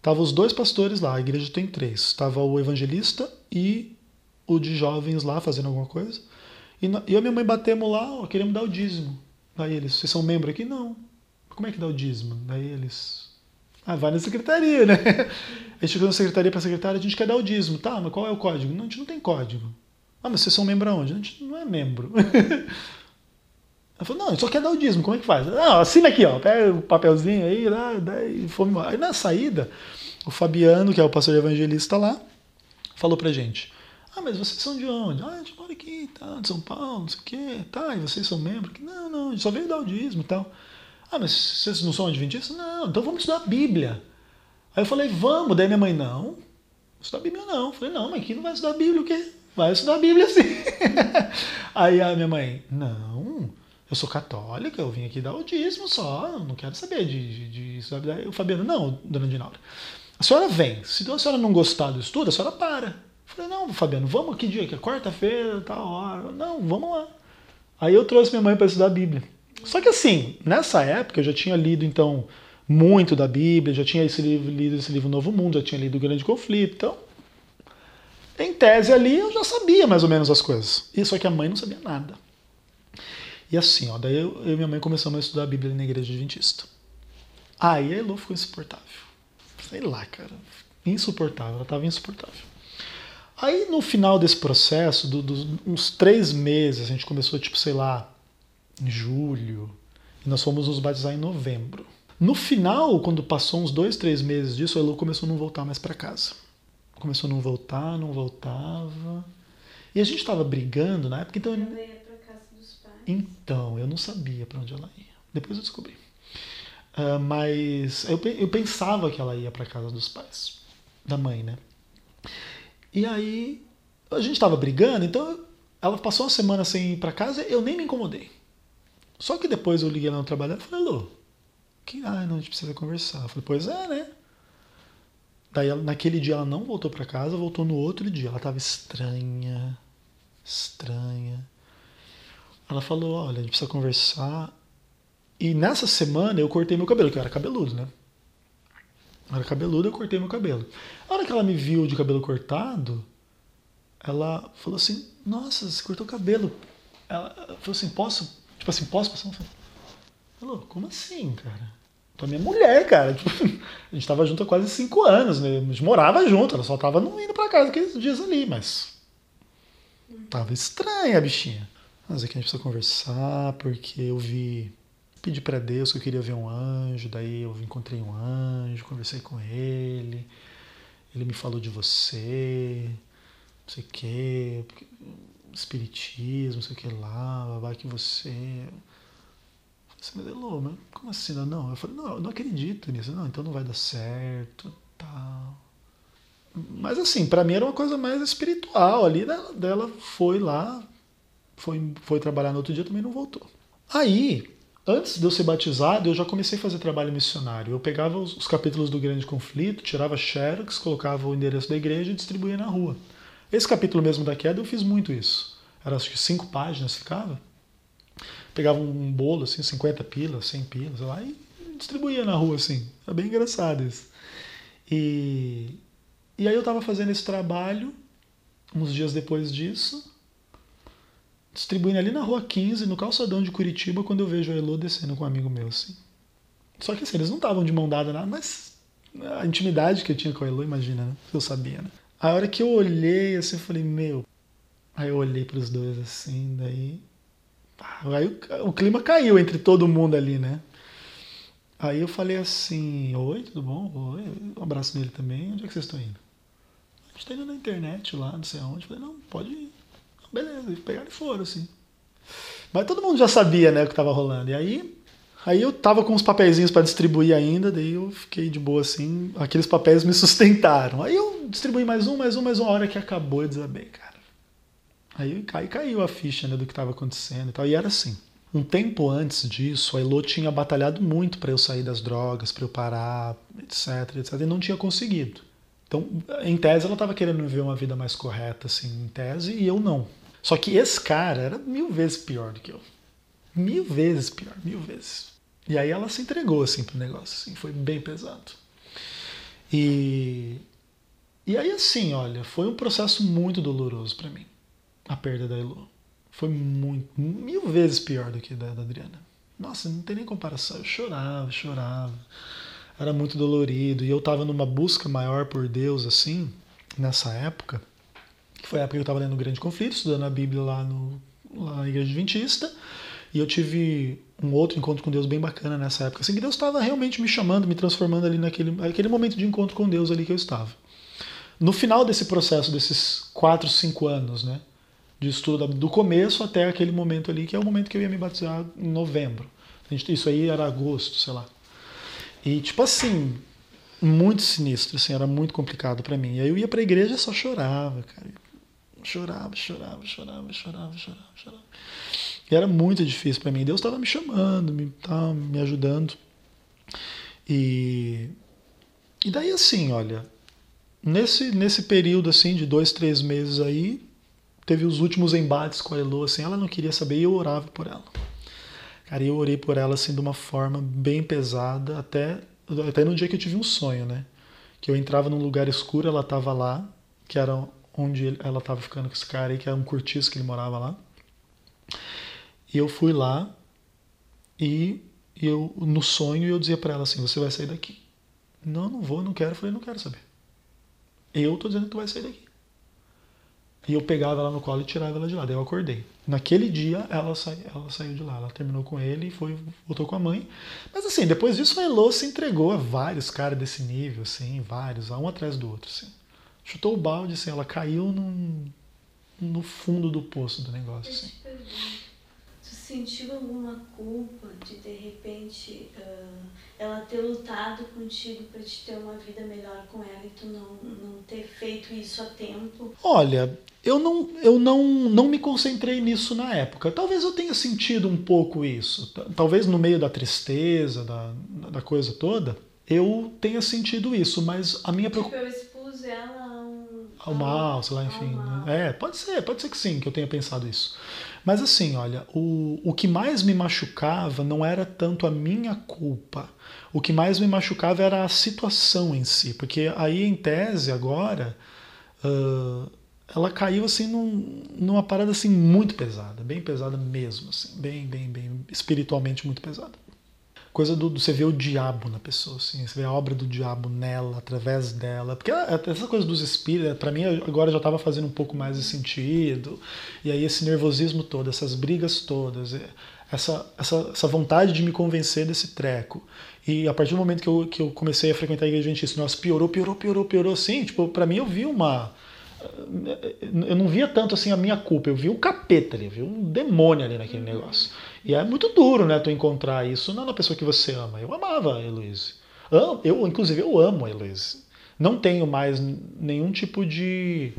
tava os dois pastores lá, a igreja tem três. Tava o evangelista e o de jovens lá fazendo alguma coisa. E eu e minha mãe batemos lá, ó, queremos dar o dízimo. Daí eles, vocês são membro aqui? Não. Como é que dá o dízimo? Daí eles. Ah, vai na secretaria, né? [LAUGHS] A gente chegou na secretaria para secretária, a gente quer dar o dízimo. Tá, mas qual é o código? Não, a gente não tem código. Ah, mas vocês são membro aonde? A gente não é membro. [LAUGHS] Ela falou, não, a gente só quer dar o dízimo, como é que faz? Não, assina aqui, ó, pega o papelzinho aí, lá, daí fomos Aí na saída, o Fabiano, que é o pastor evangelista lá, falou pra gente, ah, mas vocês são de onde? Ah, a gente mora aqui, tá, de São Paulo, não sei o quê, tá, e vocês são membros? Não, não, a gente só veio dar o dízimo e tal. Ah, mas vocês não são adventistas? Não, então vamos estudar a Bíblia. Aí eu falei, vamos. Daí minha mãe, não, estudar a Bíblia não. Eu falei, não, mas aqui não vai estudar a Bíblia o quê? Vai estudar a Bíblia sim. [LAUGHS] Aí a minha mãe, não, eu sou católica, eu vim aqui dar o dízimo só, não quero saber de, de, de estudar a Bíblia. O Fabiano, não, dona Dinaura. A senhora vem, se a senhora não gostar do estudo, a senhora para. Falei, não, Fabiano, vamos que dia? Que é quarta-feira, tal hora. Não, vamos lá. Aí eu trouxe minha mãe para estudar a Bíblia. Só que assim, nessa época eu já tinha lido então muito da Bíblia, já tinha esse livro, lido esse livro Novo Mundo, já tinha lido o Grande Conflito, então em tese ali eu já sabia mais ou menos as coisas. E só que a mãe não sabia nada. E assim, ó, daí eu, eu e minha mãe começamos a estudar a Bíblia na igreja adventista. Aí a Elo ficou insuportável. Sei lá, cara. Insuportável, ela estava insuportável. Aí no final desse processo, do, dos uns três meses, a gente começou, tipo, sei lá, em julho, e nós fomos nos batizar em novembro. No final, quando passou uns dois, três meses disso, a Elo começou a não voltar mais para casa. Começou a não voltar, não voltava. E a gente estava brigando na época, então. Ela ia pra casa dos pais. Então, eu não sabia para onde ela ia. Depois eu descobri. Uh, mas eu, eu pensava que ela ia para casa dos pais, da mãe, né? E aí a gente estava brigando, então ela passou uma semana sem ir para casa, eu nem me incomodei. Só que depois eu liguei lá no trabalho e falei, Lô, que, ah, não, a gente precisa conversar. Eu falei, pois é, né? Daí naquele dia ela não voltou para casa, voltou no outro dia. Ela tava estranha, estranha. Ela falou, olha, a gente precisa conversar. E nessa semana eu cortei meu cabelo, que eu era cabeludo, né? Era cabeludo, eu cortei meu cabelo. A hora que ela me viu de cabelo cortado, ela falou assim, nossa, você cortou o cabelo. Ela falou assim, posso Tipo assim, posso passar um Falou, como assim, cara? Tu é minha mulher, cara. [LAUGHS] Tipo, a gente tava junto há quase cinco anos, né? A gente morava junto, ela só tava não indo pra casa aqueles dias ali, mas. Tava estranha a bichinha. Mas aqui a gente precisa conversar, porque eu vi. Pedi para Deus que eu queria ver um anjo, daí eu encontrei um anjo, conversei com ele, ele me falou de você, não sei o quê espiritismo, não sei o que lá, babá, que você. Você me delou, mas como assim? Não, eu falei, não, eu não acredito nisso. Não, então não vai dar certo, tal. Mas assim, para mim era uma coisa mais espiritual ali, dela, né? dela foi lá, foi, foi trabalhar no outro dia, também não voltou. Aí, antes de eu ser batizado, eu já comecei a fazer trabalho missionário. Eu pegava os, os capítulos do Grande Conflito, tirava xerox, colocava o endereço da igreja e distribuía na rua. Esse capítulo mesmo da queda eu fiz muito isso. Era acho que cinco páginas ficava. Pegava um bolo, assim, 50 pilas, 100 pilas, lá, e distribuía na rua, assim. É bem engraçado isso. E, e aí eu estava fazendo esse trabalho, uns dias depois disso, distribuindo ali na rua 15, no calçadão de Curitiba, quando eu vejo a Elo descendo com um amigo meu, assim. Só que assim, eles não estavam de mão dada nada, mas a intimidade que eu tinha com a Elo, imagina, né? Eu sabia, né? A hora que eu olhei, assim, eu falei, meu. Aí eu olhei para os dois assim, daí. Aí o, o, clima caiu entre todo mundo ali, né? Aí eu falei assim, oi, tudo bom? Oi, um abraço nele também. Onde é que vocês estão indo? A gente tá indo na internet lá, não sei aonde. Eu falei, não, pode ir. Beleza, e pegaram e foram, assim. Mas todo mundo já sabia, né, o que tava rolando. E aí, aí eu tava com uns papeizinhos para distribuir ainda, daí eu fiquei de boa assim. Aqueles papéis me [LAUGHS] sustentaram. Aí eu distribuí mais um, mais um, mais uma hora que acabou, eu desabei, cara. Aí, aí caiu a ficha né, do que tava acontecendo e tal. E era assim. Um tempo antes disso, a Elo tinha batalhado muito para eu sair das drogas, para eu parar, etc, etc, e não tinha conseguido. Então, em tese, ela estava querendo viver uma vida mais correta, assim, em tese, e eu não. Só que esse cara era mil vezes pior do que eu. Mil vezes pior, mil vezes. E aí ela se entregou, assim, pro negócio, assim, foi bem pesado. E, e aí, assim, olha, foi um processo muito doloroso para mim, a perda da Elo foi muito, mil vezes pior do que da, da Adriana. Nossa, não tem nem comparação. Eu chorava, chorava. Era muito dolorido. E eu estava numa busca maior por Deus, assim, nessa época. Que foi a época que eu estava lendo o Grande Conflito, estudando a Bíblia lá, no, lá na Igreja Adventista. E eu tive um outro encontro com Deus bem bacana nessa época. Assim, que Deus estava realmente me chamando, me transformando ali naquele, naquele momento de encontro com Deus ali que eu estava. No final desse processo, desses quatro, cinco anos, né? de estudo do começo até aquele momento ali, que é o momento que eu ia me batizar em novembro. Isso aí era agosto, sei lá. E tipo assim, muito sinistro, assim, era muito complicado para mim. E aí eu ia para a igreja e só chorava, cara. Chorava, chorava, chorava, chorava, chorava, chorava. E era muito difícil para mim. Deus estava me chamando, me, tava me ajudando. E, e daí assim, olha, nesse, nesse período assim de dois, três meses aí, teve os últimos embates com a Elo, assim, ela não queria saber e eu orava por ela. Cara, eu orei por ela assim de uma forma bem pesada, até, até no dia que eu tive um sonho, né? Que eu entrava num lugar escuro, ela tava lá, que era onde ela tava ficando com esse cara aí, que era um cortiço que ele morava lá. E eu fui lá e eu no sonho eu dizia para ela assim: "Você vai sair daqui". "Não, não vou, não quero". Eu falei: "Não quero saber". "Eu tô dizendo que tu vai sair daqui". E eu pegava ela no colo e tirava ela de lá. Daí eu acordei. Naquele dia ela, sa... ela saiu de lá. Ela terminou com ele e foi, voltou com a mãe. Mas assim, depois disso a Elo se entregou a vários caras desse nível, assim, vários, um atrás do outro. Assim. Chutou o balde, assim, ela caiu num, no fundo do poço do negócio. Assim sentiu alguma culpa de de repente uh, ela ter lutado contigo para te ter uma vida melhor com ela e tu não, não ter feito isso a tempo? Olha, eu não, eu não, não me concentrei nisso na época. Talvez eu tenha sentido um pouco isso. Talvez no meio da tristeza, da, da coisa toda, eu tenha sentido isso, mas a minha preocupação. Tipo, eu expus ela ao mal, sei lá, enfim. Né? É, pode ser, pode ser que sim, que eu tenha pensado isso. Mas assim, olha, o, o que mais me machucava não era tanto a minha culpa. O que mais me machucava era a situação em si. Porque aí, em tese, agora, uh, ela caiu assim num, numa parada assim muito pesada, bem pesada mesmo, assim, bem, bem, bem espiritualmente muito pesada coisa do, do, você vê o diabo na pessoa, assim, você vê a obra do diabo nela, através dela, porque essa coisa dos espíritos, para mim agora já estava fazendo um pouco mais de sentido, e aí esse nervosismo todo, essas brigas todas, essa, essa, essa vontade de me convencer desse treco, e a partir do momento que eu, que eu comecei a frequentar a igreja adventista, nossa, piorou, piorou, piorou, piorou, assim, tipo, para mim eu vi uma eu não via tanto assim a minha culpa, eu vi o capeta ali, eu vi um demônio ali naquele negócio. E é muito duro, né, tu encontrar isso não na pessoa que você ama. Eu amava a Heloíse. Eu, inclusive, eu amo a Heloíse. Não tenho mais nenhum tipo de,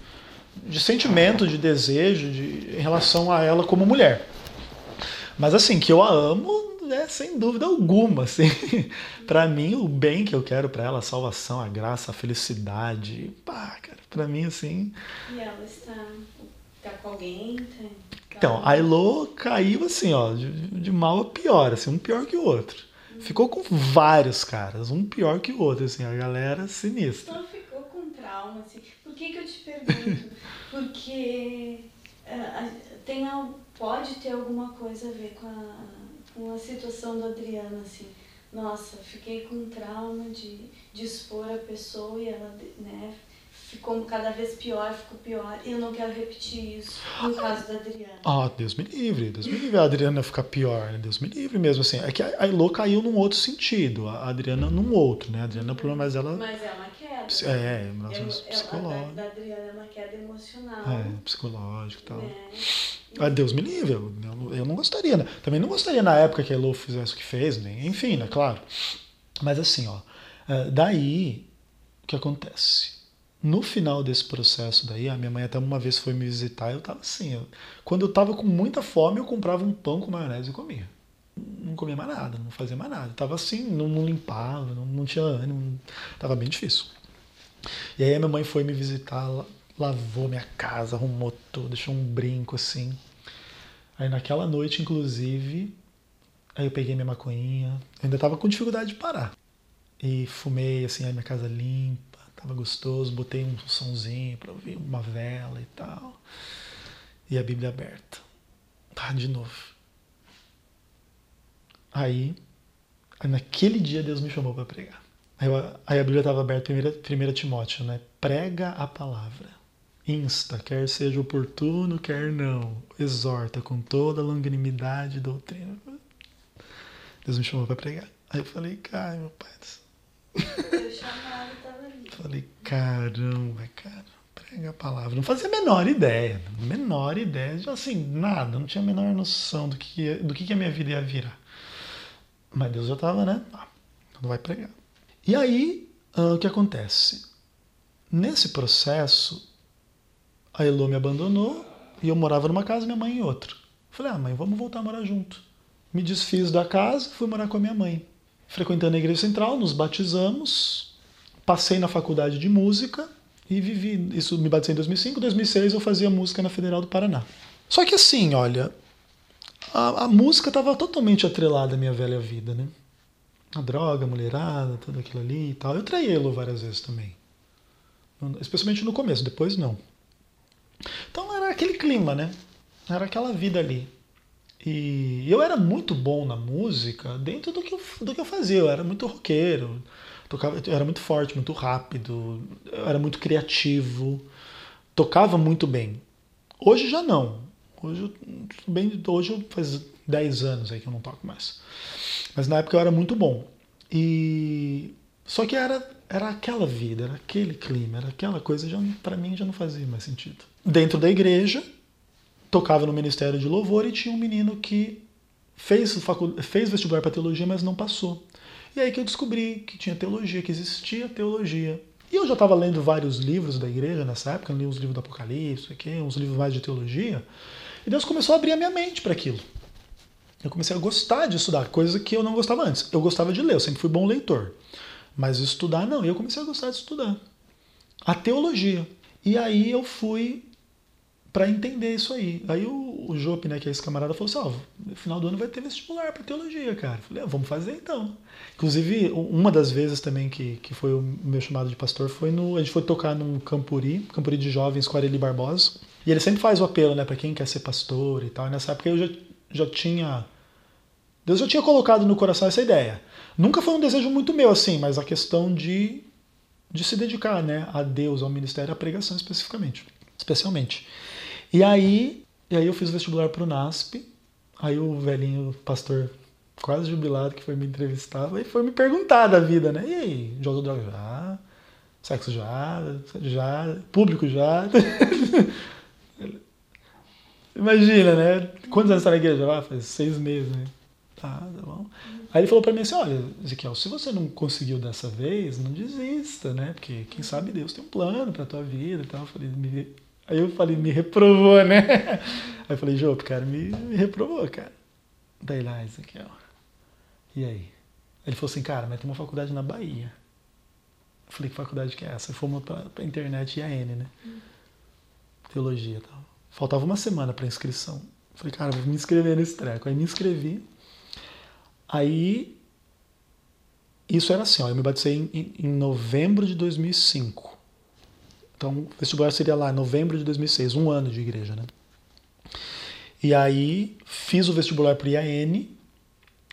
de sentimento, de desejo de, em relação a ela como mulher. Mas assim, que eu a amo, né, sem dúvida alguma. [LAUGHS] Assim. para mim, o bem que eu quero para ela, a salvação, a graça, a felicidade, pá, cara, pra mim, assim. E ela está, tá com alguém? Tá... Então, a Elo caiu assim, ó, de, de, mal a pior, assim, um pior que o outro. Hum. Ficou com vários caras, um pior que o outro, assim, a galera sinistra. Só ficou com trauma, assim. Por que, que eu te pergunto? [LAUGHS] Porque uh, tem, pode ter alguma coisa a ver com a, com a situação do Adriano, assim. Nossa, fiquei com trauma de, de expor a pessoa e ela, né, ficou cada vez pior, ficou pior. Eu não quero repetir isso no caso da Adriana. Ah, Deus me livre, Deus me livre a Adriana ficar pior, né? Deus me livre mesmo, assim. É que a Ilô caiu num outro sentido, a Adriana num outro, né? A Adriana, o problema mais ela... Mas é uma queda. É, mas é, psicológico. A da Adriana é uma queda emocional. É, psicológico e tal. É. Ah, Deus me livre, eu, eu não gostaria, né? Também não gostaria na época que a Ilô fizesse o que fez, né? enfim, né? Claro. Mas assim, ó, é, daí, o que acontece? No final desse processo daí, a minha mãe até uma vez foi me visitar, eu tava assim, eu, quando eu tava com muita fome, eu comprava um pão com maionese e comia. Não comia mais nada, não fazia mais nada. tava assim, não, não limpava, não, não, tinha ânimo, tava bem difícil. E aí a minha mãe foi me visitar, lavou minha casa, arrumou tudo, deixou um brinco assim. Aí naquela noite, inclusive, aí eu peguei minha maconhinha, ainda tava com dificuldade de parar. E fumei assim, a minha casa limpa Tava gostoso, botei um somzinho para ouvir uma vela e tal. E a Bíblia aberta. Tá, de novo. Aí, naquele dia Deus me chamou para pregar. Aí, a Bíblia estava aberta, 1 Timóteo, né? Prega a palavra. Insta, quer seja oportuno, quer não. Exorta com toda longanimidade e doutrina. Deus me chamou para pregar. Aí eu falei, cara, meu pai do céu. Falei, caramba, cara, prega a palavra. Não fazia a menor ideia, menor ideia, assim, nada, não tinha a menor noção do que, do que a minha vida ia virar. Mas Deus já estava, né? Não vai pregar. E aí, ah, o que acontece? Nesse processo, a Elô me abandonou e eu morava numa casa, minha mãe em outra. Falei, ah, mãe, vamos voltar a morar junto. Me desfiz da casa, fui morar com a minha mãe. Frequentando a igreja central, nos batizamos, Passei na faculdade de música e vivi. Isso me batizei em 2005. Em 2006 eu fazia música na Federal do Paraná. Só que assim, olha, a, a música estava totalmente atrelada à minha velha vida, né? A droga, a mulherada, tudo aquilo ali e tal. Eu traí Elo várias vezes também. Especialmente no começo, depois não. Então era aquele clima, né? Era aquela vida ali. E eu era muito bom na música dentro do que eu, do que eu fazia. Eu era muito roqueiro tocava, eu era muito forte, muito rápido, era muito criativo, tocava muito bem. Hoje já não. Hoje, bem, hoje faz 10 anos aí que eu não toco mais. Mas na época eu era muito bom. E só que era era aquela vida, era aquele clima, era aquela coisa, já para mim já não fazia mais sentido. Dentro da igreja, tocava no ministério de louvor e tinha um menino que fez, fez vestibular para teologia, mas não passou. E aí que eu descobri que tinha teologia, que existia teologia. E eu já estava lendo vários livros da igreja nessa época, li uns livros do Apocalipse, aqui, uns livros mais de teologia, e Deus começou a abrir a minha mente para aquilo. Eu comecei a gostar de estudar, coisa que eu não gostava antes. Eu gostava de ler, eu sempre fui bom leitor. Mas estudar não, e eu comecei a gostar de estudar. A teologia. E aí eu fui para entender isso aí. Aí o, o Jope, né, que é esse camarada, falou assim: no final do ano vai ter vestibular para teologia, cara. Eu falei: ah, vamos fazer então. Inclusive, uma das vezes também que, que foi o meu chamado de pastor foi no. A gente foi tocar num Campuri, Campuri de Jovens com Barbosa. E ele sempre faz o apelo, né, para quem quer ser pastor e tal. E nessa época eu já, já tinha. Deus já tinha colocado no coração essa ideia. Nunca foi um desejo muito meu, assim, mas a questão de, de se dedicar, né, a Deus, ao ministério, à pregação especificamente. Especialmente. E aí, e aí eu fiz o vestibular para o NASP. Aí o velhinho pastor quase jubilado que foi me entrevistar e foi me perguntar da vida, né? E aí, joga droga já? Sexo já? Já? Público já? [LAUGHS] Imagina, né? Quantos anos está na igreja? Ah, faz seis meses, né? Tá, tá bom. Aí ele falou para mim assim, olha, Ezequiel, se você não conseguiu dessa vez, não desista, né? Porque quem sabe Deus tem um plano para tua vida e tal. Eu falei, me Aí eu falei, me reprovou, né? [LAUGHS] Aí eu falei, Jô, cara, me, me reprovou, cara. Daí lá, Ezequiel. E aí? Ele falou assim, cara, mas tem uma faculdade na Bahia. Eu falei, que faculdade que é essa? Fomos pra, pra internet IAN, né? Hum. Teologia e tal. Faltava uma semana pra inscrição. Eu falei, cara, vou me inscrever nesse treco. Aí me inscrevi. Aí, isso era assim, ó, eu me batizei em, em novembro de 2005. Então, o vestibular seria lá, novembro de 2006, um ano de igreja, né? E aí, fiz o vestibular para o IAN,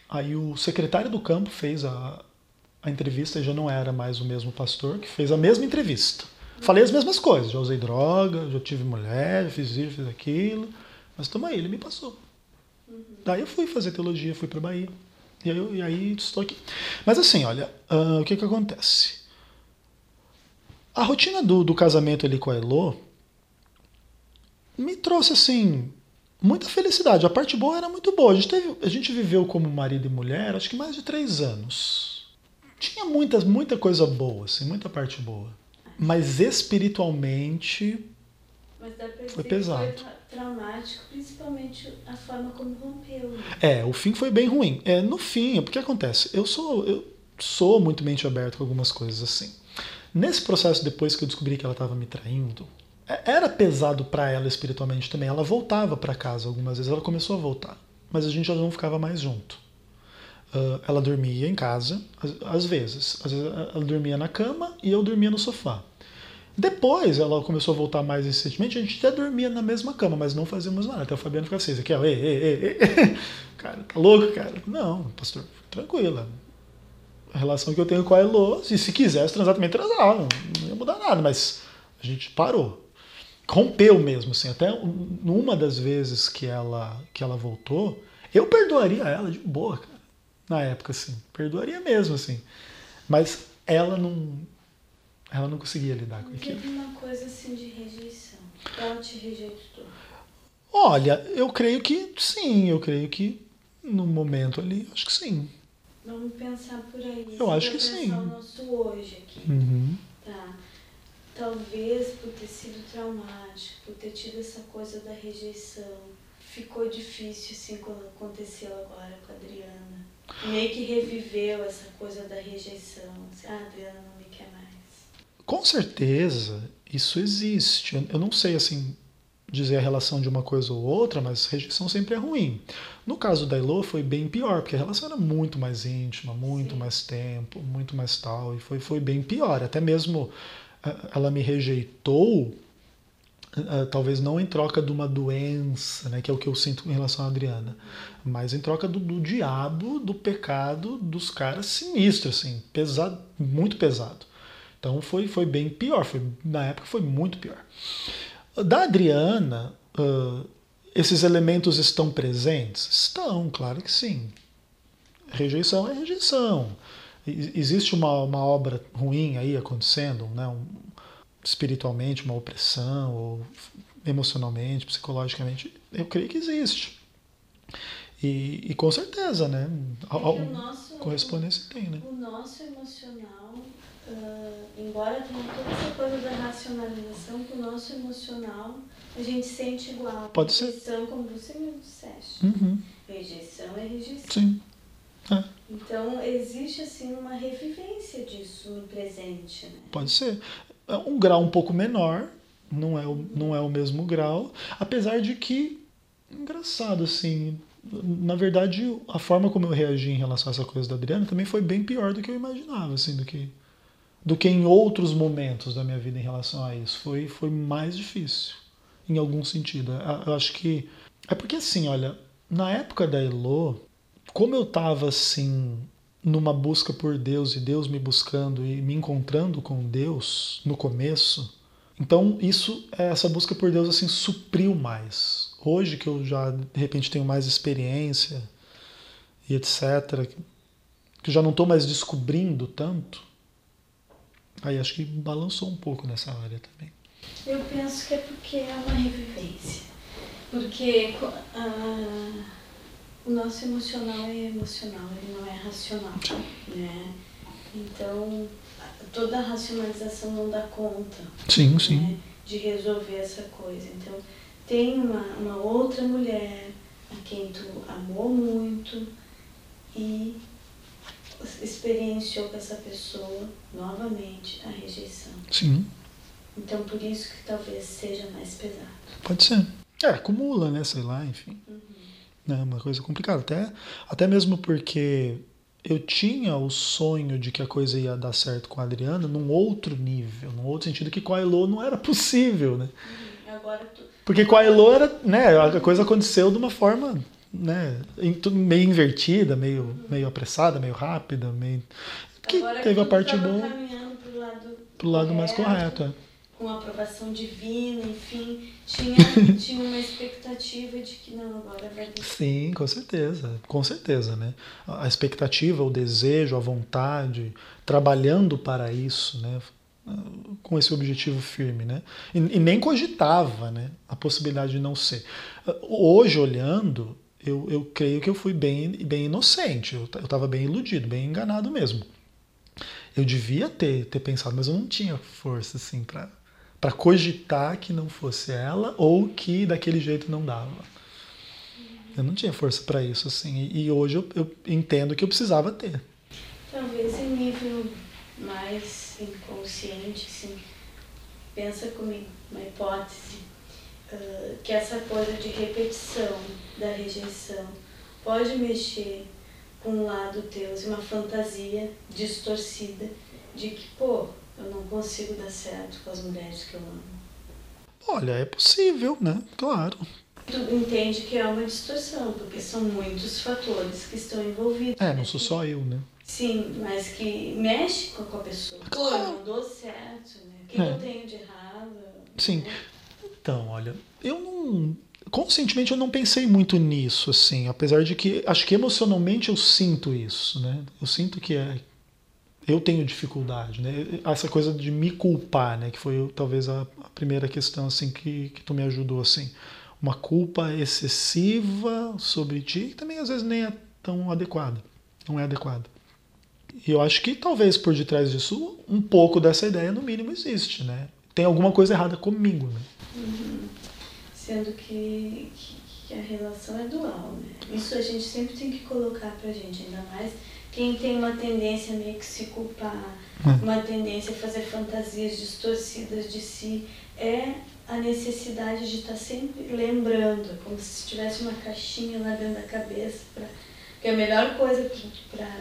aí o secretário do campo fez a, a entrevista, já não era mais o mesmo pastor, que fez a mesma entrevista. Falei as mesmas coisas, já usei droga, já tive mulher, fiz isso, fiz aquilo, mas toma aí, ele me passou. Daí eu fui fazer teologia, fui para Bahia. E aí, e aí estou aqui. Mas assim, olha, uh, o que que acontece? A rotina do, do casamento ali com a Elo me trouxe assim muita felicidade. A parte boa era muito boa. A gente, teve, a gente viveu como marido e mulher, acho que mais de três anos. Tinha muita, muita coisa boa, assim, muita parte boa. Mas espiritualmente Mas foi pesado. Foi traumático, principalmente a forma como rompeu. Né? É, o fim foi bem ruim. É, no fim, o que acontece? Eu sou, eu sou muito mente aberta com algumas coisas assim. Nesse processo, depois que eu descobri que ela estava me traindo, é, era pesado para ela espiritualmente também. Ela voltava para casa algumas vezes, ela começou a voltar, mas a gente já não ficava mais junto. Uh, ela dormia em casa, às, vezes. Às vezes ela dormia na cama e eu dormia no sofá. Depois ela começou a voltar mais recentemente, a gente até dormia na mesma cama, mas não fazíamos nada. Até o Fabiano ficava assim, aqui, ó, ei, ei, ei, ei. Cara, tá louco, cara? Não, pastor, tranquila. A relação que eu tenho com a Elo, se, se quisesse transar, também transava. Não ia mudar nada, mas a gente parou rompeu mesmo, assim. Até numa das vezes que ela, que ela voltou, eu perdoaria ela de boa, cara. Na época, assim. Perdoaria mesmo, assim. Mas ela não. Ela não conseguia lidar com aquilo. Teve uma coisa assim de rejeição. Ela te rejeitou. Olha, eu creio que sim, eu creio que no momento ali, acho que sim. Vamos pensar por aí. Eu acho que sim. o nosso hoje aqui. Uhum. Tá talvez por ter sido traumático, por ter tido essa coisa da rejeição, ficou difícil assim quando aconteceu agora com a Adriana. Meio que reviveu essa coisa da rejeição. Assim, ah, a Adriana não me quer mais. Com certeza, isso existe. Eu não sei assim dizer a relação de uma coisa ou outra, mas rejeição sempre é ruim. No caso da Elo foi bem pior, porque a relação era muito mais íntima, muito Sim. mais tempo, muito mais tal, e foi, foi bem pior. Até mesmo ela me rejeitou, uh, talvez não em troca de uma doença, né, que é o que eu sinto em relação à Adriana, mas em troca do, do diabo, do pecado dos caras sinistros, assim, pesado, muito pesado. Então foi, foi bem pior, foi, na época foi muito pior. Da Adriana, uh, esses elementos estão presentes? Estão, claro que sim. Rejeição é rejeição existe uma, uma obra ruim aí acontecendo, né? Um, espiritualmente, uma opressão, ou emocionalmente, psicologicamente, eu creio que existe. E, e com certeza, né? É nosso, correspondência tem, né? O nosso emocional, uh, embora tenha toda essa coisa da racionalização, que o nosso emocional a gente sente igual. Pode rejeição, ser. como você mesmo disseste. Uhum. Rejeição é rejeição. Sim. É. Então existe assim uma revivência disso no presente. Né? Pode ser. É um grau um pouco menor, não é o, não é o mesmo grau, apesar de que, engraçado assim, na verdade a forma como eu reagi em relação a essa coisa da Adriana também foi bem pior do que eu imaginava, assim, do que, do que em outros momentos da minha vida em relação a isso. Foi, foi mais difícil, em algum sentido. Eu acho que. É porque assim, olha, na época da Elo, como eu estava assim numa busca por Deus e Deus me buscando e me encontrando com Deus no começo, então isso essa busca por Deus assim supriu mais. Hoje que eu já de repente tenho mais experiência e etc, que eu já não estou mais descobrindo tanto, aí acho que balançou um pouco nessa área também. Eu penso que é porque é uma revivência. Porque uh, o nosso emocional é emocional, ele não é racional, né? Então, toda a racionalização não dá conta sim, sim. Né, de resolver essa coisa. Então, tem uma, uma outra mulher a quem tu amou muito e experienciou com essa pessoa novamente a rejeição. Sim. Então, por isso que talvez seja mais pesado. Pode ser. É, acumula, né? Sei lá, enfim. Uhum né? Uma coisa complicada. Até, até mesmo porque eu tinha o sonho de que a coisa ia dar certo com a Adriana num outro nível, num outro sentido que com a Elo não era possível, né? Uhum. Agora tu... Porque com a Elo era, né, a coisa aconteceu de uma forma, né, meio invertida, meio, meio apressada, meio rápida, meio que Agora teve a parte boa pro lado, pro lado mais correto. É. com aprovação divina, enfim, tinha, [LAUGHS] tinha uma expectativa de que não, agora vai. Sim, com certeza, com certeza, né? A expectativa, o desejo, a vontade, trabalhando para isso, né? Com esse objetivo firme, né? E, e nem cogitava, né? A possibilidade de não ser. Hoje, olhando, eu, eu creio que eu fui bem, bem inocente, eu estava bem iludido, bem enganado mesmo. Eu devia ter, ter pensado, mas eu não tinha força assim para cogitar que não fosse ela ou que daquele jeito não dava. Eu não tinha força para isso, assim. E, hoje eu, eu, entendo que eu precisava ter. Talvez em nível mais inconsciente, assim, pensa comigo, uma hipótese, uh, que essa coisa de repetição da rejeição pode mexer com um lado teu, assim, uma fantasia distorcida de que, pô, eu não consigo dar certo com as mulheres que eu amo. Olha, é possível, né? Claro. Tu entende que é uma distorção, porque são muitos fatores que estão envolvidos. É, não sou só eu, né? Sim, mas que mexe com a pessoa. Claro. Não dou certo, né? O que, é. eu tenho de errado? Sim. Né? Então, olha, eu não. Conscientemente eu não pensei muito nisso, assim, apesar de que acho que emocionalmente eu sinto isso, né? Eu sinto que é, eu tenho dificuldade, né? Essa coisa de me culpar, né? Que foi talvez a, primeira questão assim que, que tu me ajudou assim, uma culpa excessiva sobre ti que também às vezes nem é tão adequada, não é adequada. E eu acho que talvez por detrás disso um pouco dessa ideia no mínimo existe, né? Tem alguma coisa errada comigo, né? Uhum. Sendo que, que, que a relação é dual, né? Isso a gente sempre tem que colocar pra gente, ainda mais quem tem uma tendência a meio que se culpar, hum. uma tendência a fazer fantasias distorcidas de si, é a necessidade de estar sempre lembrando, como se tivesse uma caixinha lá dentro da cabeça. Pra, que a melhor coisa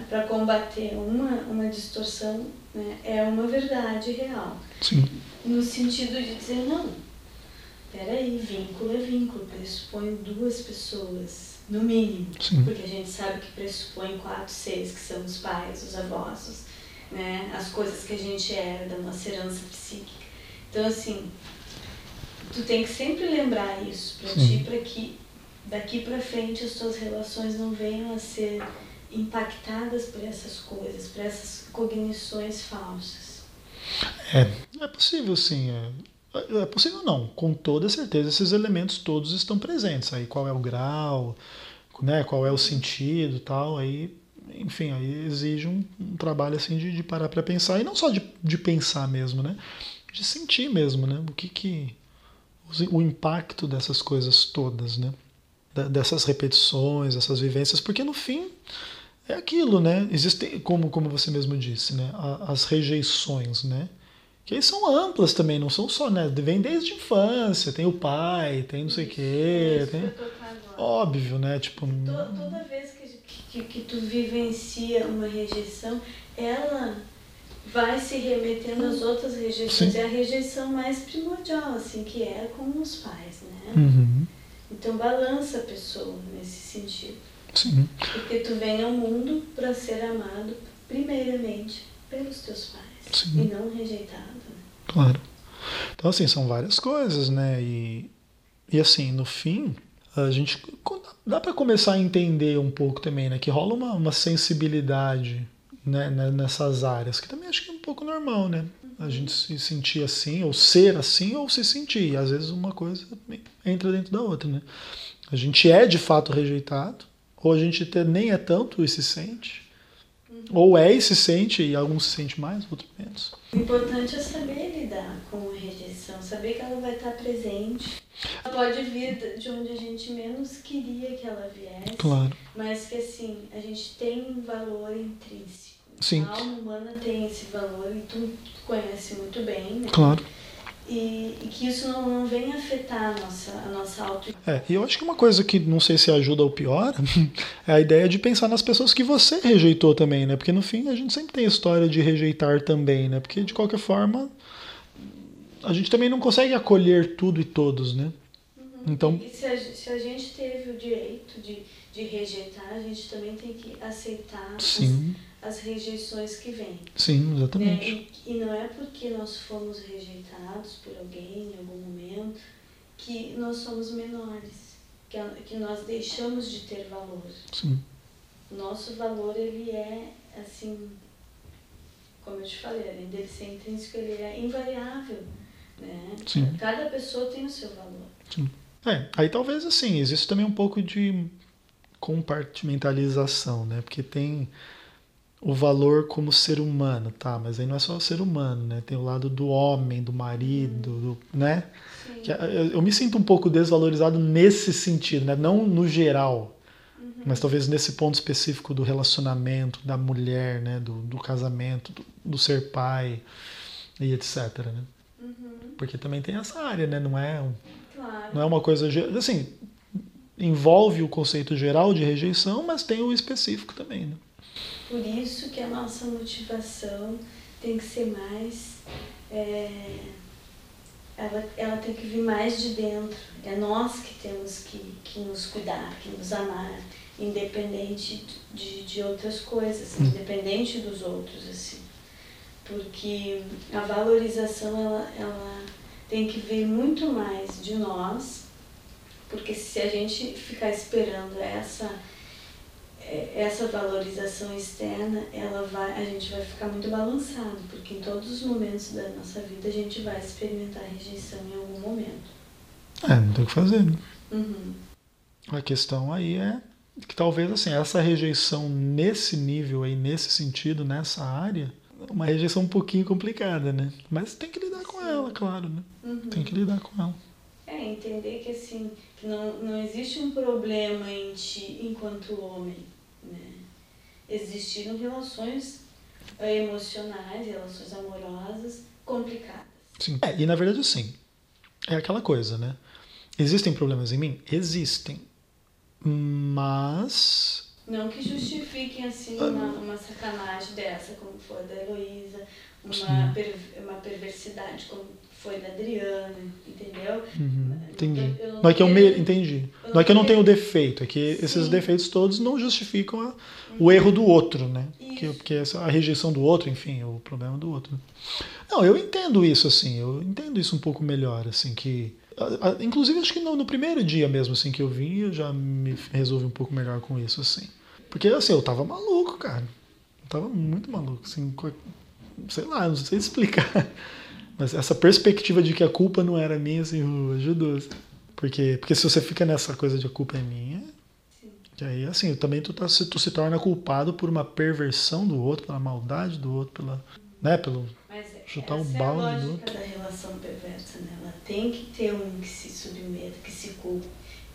para combater uma, uma distorção né, é uma verdade real. Sim. No sentido de dizer, não, peraí, vínculo é vínculo, pressupõe duas pessoas no mínimo. Sim. Porque a gente sabe que pressupõe quatro seres, que são os pais, os avós, os, né, as coisas que a gente era, da nossa herança psíquica. Então, assim, tu tem que sempre lembrar isso para ti, para que daqui para frente as tuas relações não venham a ser impactadas por essas coisas, por essas cognições falsas. É, é possível sim. É. É possível não, com toda certeza esses elementos todos estão presentes. Aí qual é o grau, né, qual é o sentido tal, aí, enfim, aí exige um, um trabalho assim de, de parar para pensar, e não só de, de pensar mesmo, né? De sentir mesmo, né? O que que. O impacto dessas coisas todas, né? Dessas repetições, essas vivências, porque no fim é aquilo, né? Existem, como, como você mesmo disse, né? As rejeições, né? Que são amplas também, não são só, né? Vem desde a infância, tem o pai, tem não sei o quê. Tem... Óbvio, né? Tipo. Toda, toda vez que, que, que tu vivencia uma rejeição, ela vai se remetendo às outras rejeições. Sim. É a rejeição mais primordial, assim, que é com os pais, né? Uhum. Então balança a pessoa nesse sentido. Sim. Porque tu vem ao mundo para ser amado primeiramente pelos teus pais. Sim. E não rejeitado. Claro. Então, assim, são várias coisas, né? E, e assim, no fim, a gente dá para começar a entender um pouco também, né? Que rola uma, uma sensibilidade né, né, nessas áreas, que também acho que é um pouco normal, né? A gente se sentir assim, ou ser assim, ou se sentir. E às vezes uma coisa entra dentro da outra, né? A gente é de fato rejeitado, ou a gente nem é tanto e se sente, ou é e se sente, e alguns se sente mais, outros menos. O importante é saber lidar com a rejeição, saber que ela vai estar presente. Ela pode vir de onde a gente menos queria que ela viesse, claro. mas que assim, a gente tem um valor intrínseco. Sim. A alma humana tem esse valor e tu conhece muito bem, né? Claro e, e, que isso não, não venha afetar a nossa, a nossa auto. É, e eu acho que uma coisa que não sei se ajuda ou piora [LAUGHS] é a ideia de pensar nas pessoas que você rejeitou também, né? Porque no fim a gente sempre tem a história de rejeitar também, né? Porque de qualquer forma a gente também não consegue acolher tudo e todos, né? Uhum. Então, e se a, se a gente teve o direito de, de rejeitar, a gente também tem que aceitar Sim. As, as rejeições que vêm. Sim, exatamente. Né? E, e, não é porque nós fomos rejeitados por alguém em algum momento que nós somos menores, que, que nós deixamos de ter valor. Sim. Nosso valor, ele é, assim, como eu te falei, além dele ser intrínseco, ele é invariável. Né? Sim. Cada pessoa tem o seu valor. Sim. É, aí talvez assim, existe também um pouco de compartimentalização, né? Porque tem o valor como ser humano, tá? Mas aí não é só o ser humano, né? Tem o lado do homem, do marido, do, né? É, eu, eu, me sinto um pouco desvalorizado nesse sentido, né? Não no geral, uhum. mas talvez nesse ponto específico do relacionamento, da mulher, né? Do, do casamento, do, do, ser pai e etc, né? Uhum. Porque também tem essa área, né? Não é, claro. não é uma coisa... Assim, envolve o conceito geral de rejeição, mas tem o específico também, né? Por isso que a nossa motivação tem que ser mais. É, ela, ela tem que vir mais de dentro. É nós que temos que, que nos cuidar, que nos amar, independente de, de outras coisas, independente dos outros, assim. Porque a valorização ela, ela tem que vir muito mais de nós, porque se a gente ficar esperando essa essa valorização externa, ela vai, a gente vai ficar muito balançado, porque em todos os momentos da nossa vida a gente vai experimentar rejeição em algum momento. É, não tem o que fazer. Né? Uhum. A questão aí é que talvez assim, essa rejeição nesse nível aí, nesse sentido, nessa área, uma rejeição um pouquinho complicada, né? Mas tem que lidar com Sim. ela, claro, né? Uhum. Tem que lidar com ela. É, entender que assim, não, não existe um problema em ti enquanto homem? Existiram relações eh, emocionais, relações amorosas complicadas. Sim. É, e na verdade, sim. É aquela coisa, né? Existem problemas em mim? Existem. Mas. Não que justifiquem assim uma, uma sacanagem dessa, como foi da Heloísa, uma, per, uma perversidade como foi da Adriana, entendeu? Uhum, entendi. Eu, eu não, não, é que eu me... entendi. Eu não, é que eu não tenho defeito, é que Sim. esses defeitos todos não justificam a, uhum. o erro do outro, né? Porque, a rejeição do outro, enfim, o problema do outro. Não, eu entendo isso assim, eu entendo isso um pouco melhor, assim, que inclusive acho que no, no, primeiro dia mesmo assim que eu vim, eu já me resolvi um pouco melhor com isso assim. Porque assim, eu tava maluco, cara. Eu tava muito maluco, assim, sei lá, não sei explicar. Mas essa perspectiva de que a culpa não era minha, assim, ajudou. Assim. Porque, porque se você fica nessa coisa de a culpa é minha, Sim. que aí, assim, também tu, tá, tu se torna culpado por uma perversão do outro, pela maldade do outro, pela, né, pelo Mas chutar um balde é a do outro. da relação perversa, né? Ela tem que ter um que se submeta, que se culpa,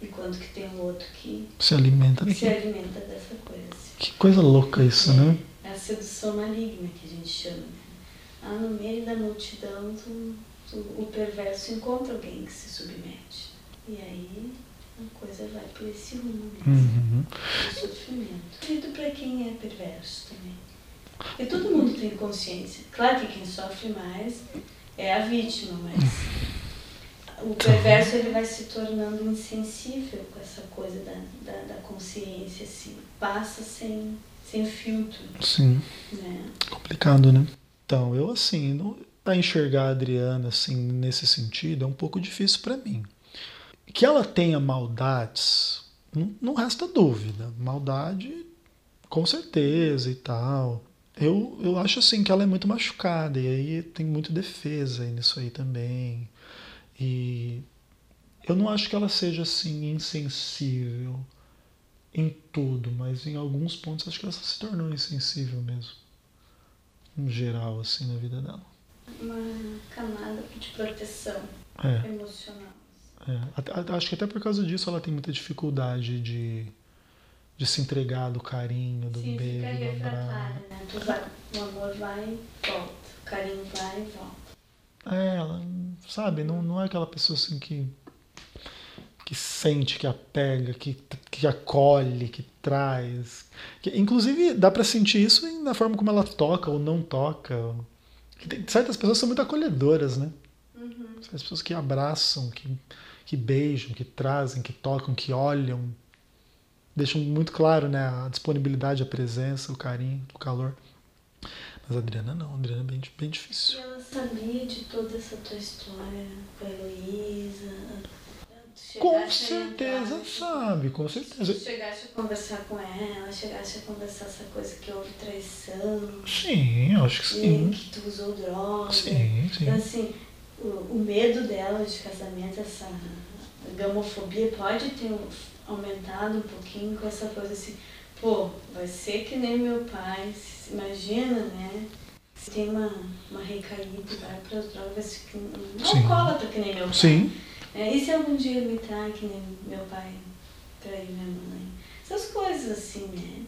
enquanto que tem um outro que se alimenta, que se alimenta dessa coisa. Assim. Que coisa louca isso, é, né? É a sedução maligna que a gente chama. Ah, no meio da multidão tu, tu, o perverso encontra alguém que se submete. E aí a coisa vai por esse rumo mesmo, uhum. sofrimento. Tudo para quem é perverso também. E todo mundo tem consciência. Claro que quem sofre mais é a vítima, mas [LAUGHS] o perverso ele vai se tornando insensível com essa coisa da, da, da consciência, assim, passa sem, sem filtro. Sim. Né? Complicado, né? Então, eu assim, para enxergar a Adriana assim nesse sentido é um pouco difícil para mim. Que ela tenha maldades, não, resta dúvida. Maldade, com certeza e tal. Eu, eu acho assim que ela é muito machucada e aí tem muita defesa nisso aí também. E eu não acho que ela seja assim insensível em tudo, mas em alguns pontos acho que ela se tornou insensível mesmo em geral, assim, na vida dela. Uma camada de proteção é. emocional. É. Acho que até por causa disso ela tem muita dificuldade de, de se entregar do carinho, do Sim, beijo, do abraço. Né? Tu vai, o amor vai e volta, o carinho vai e volta. É, ela, sabe, não, não é aquela pessoa assim que que sente, que apega, que, que acolhe, que traz. Que, inclusive, dá para sentir isso na forma como ela toca ou não toca. Tem, certas pessoas são muito acolhedoras, né? Uhum. As pessoas que abraçam, que, que beijam, que trazem, que tocam, que olham. deixam muito claro né, a disponibilidade, a presença, o carinho, o calor. Mas a Adriana não, a Adriana é bem, bem E difícil. ela sabia de toda essa tua história com a Heloísa? Com certeza entrar- sabe, com certeza. chegaste a conversar com ela, chegaste a conversar essa coisa que houve traição, Sim, acho que sim. que tu usou droga. Sim, Então, sim. assim, o, o medo dela de casamento, essa gamofobia pode ter aumentado um pouquinho com essa coisa assim, pô, vai ser que nem meu pai, imagina, né? Se tem uma, uma recaída vai para as drogas, um Sim. alcoólatra que nem meu pai. Sim, É, e se algum dia me trai que nem meu pai traiu minha mãe? Essas coisas assim, né?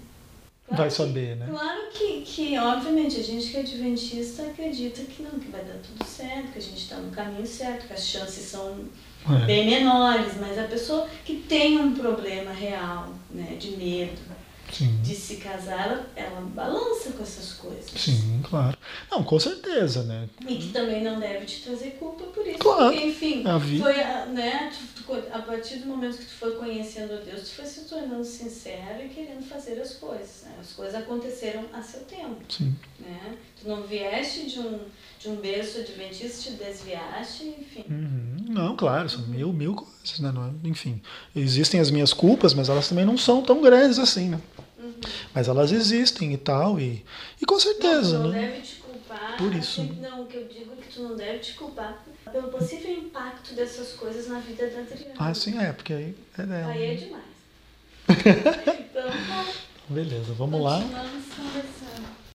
Claro vai que- saber, né? Claro que, que, obviamente, a gente que é adventista acredita que não, que vai dar tudo certo, que a gente está no caminho certo, que as chances são É. bem menores, mas a pessoa que tem um problema real, né, de medo Sim. de se casar, ela, ela balança com essas coisas. Sim, claro. Não, com certeza, né? E que também não deve te trazer culpa por isso. Claro. Porque, enfim, A vida. foi, né, tu- tu- a partir do momento que tu foi conhecendo a Deus, tu foi se tornando sincero e querendo fazer as coisas. Né? As coisas aconteceram a seu tempo. Sim. Né? Tu não vieste de um, de um berço adventista, te desviaste, enfim. Uhum. Não, claro, são mil, mil coisas, né? É- Enfim, existem as minhas culpas, mas elas também não são tão grandes assim, né? Uhum. Mas elas existem e tal, e, e com certeza, não, tu não né? deve te culpar. Por isso. não, o que eu digo é que tu não deve te culpar pelo possível impacto dessas coisas na vida da Adriana. Ah, sim, é, porque aí é dela. Aí é né? demais. [LAUGHS] então, tá. Beleza, vamos lá. Continuamos conversando.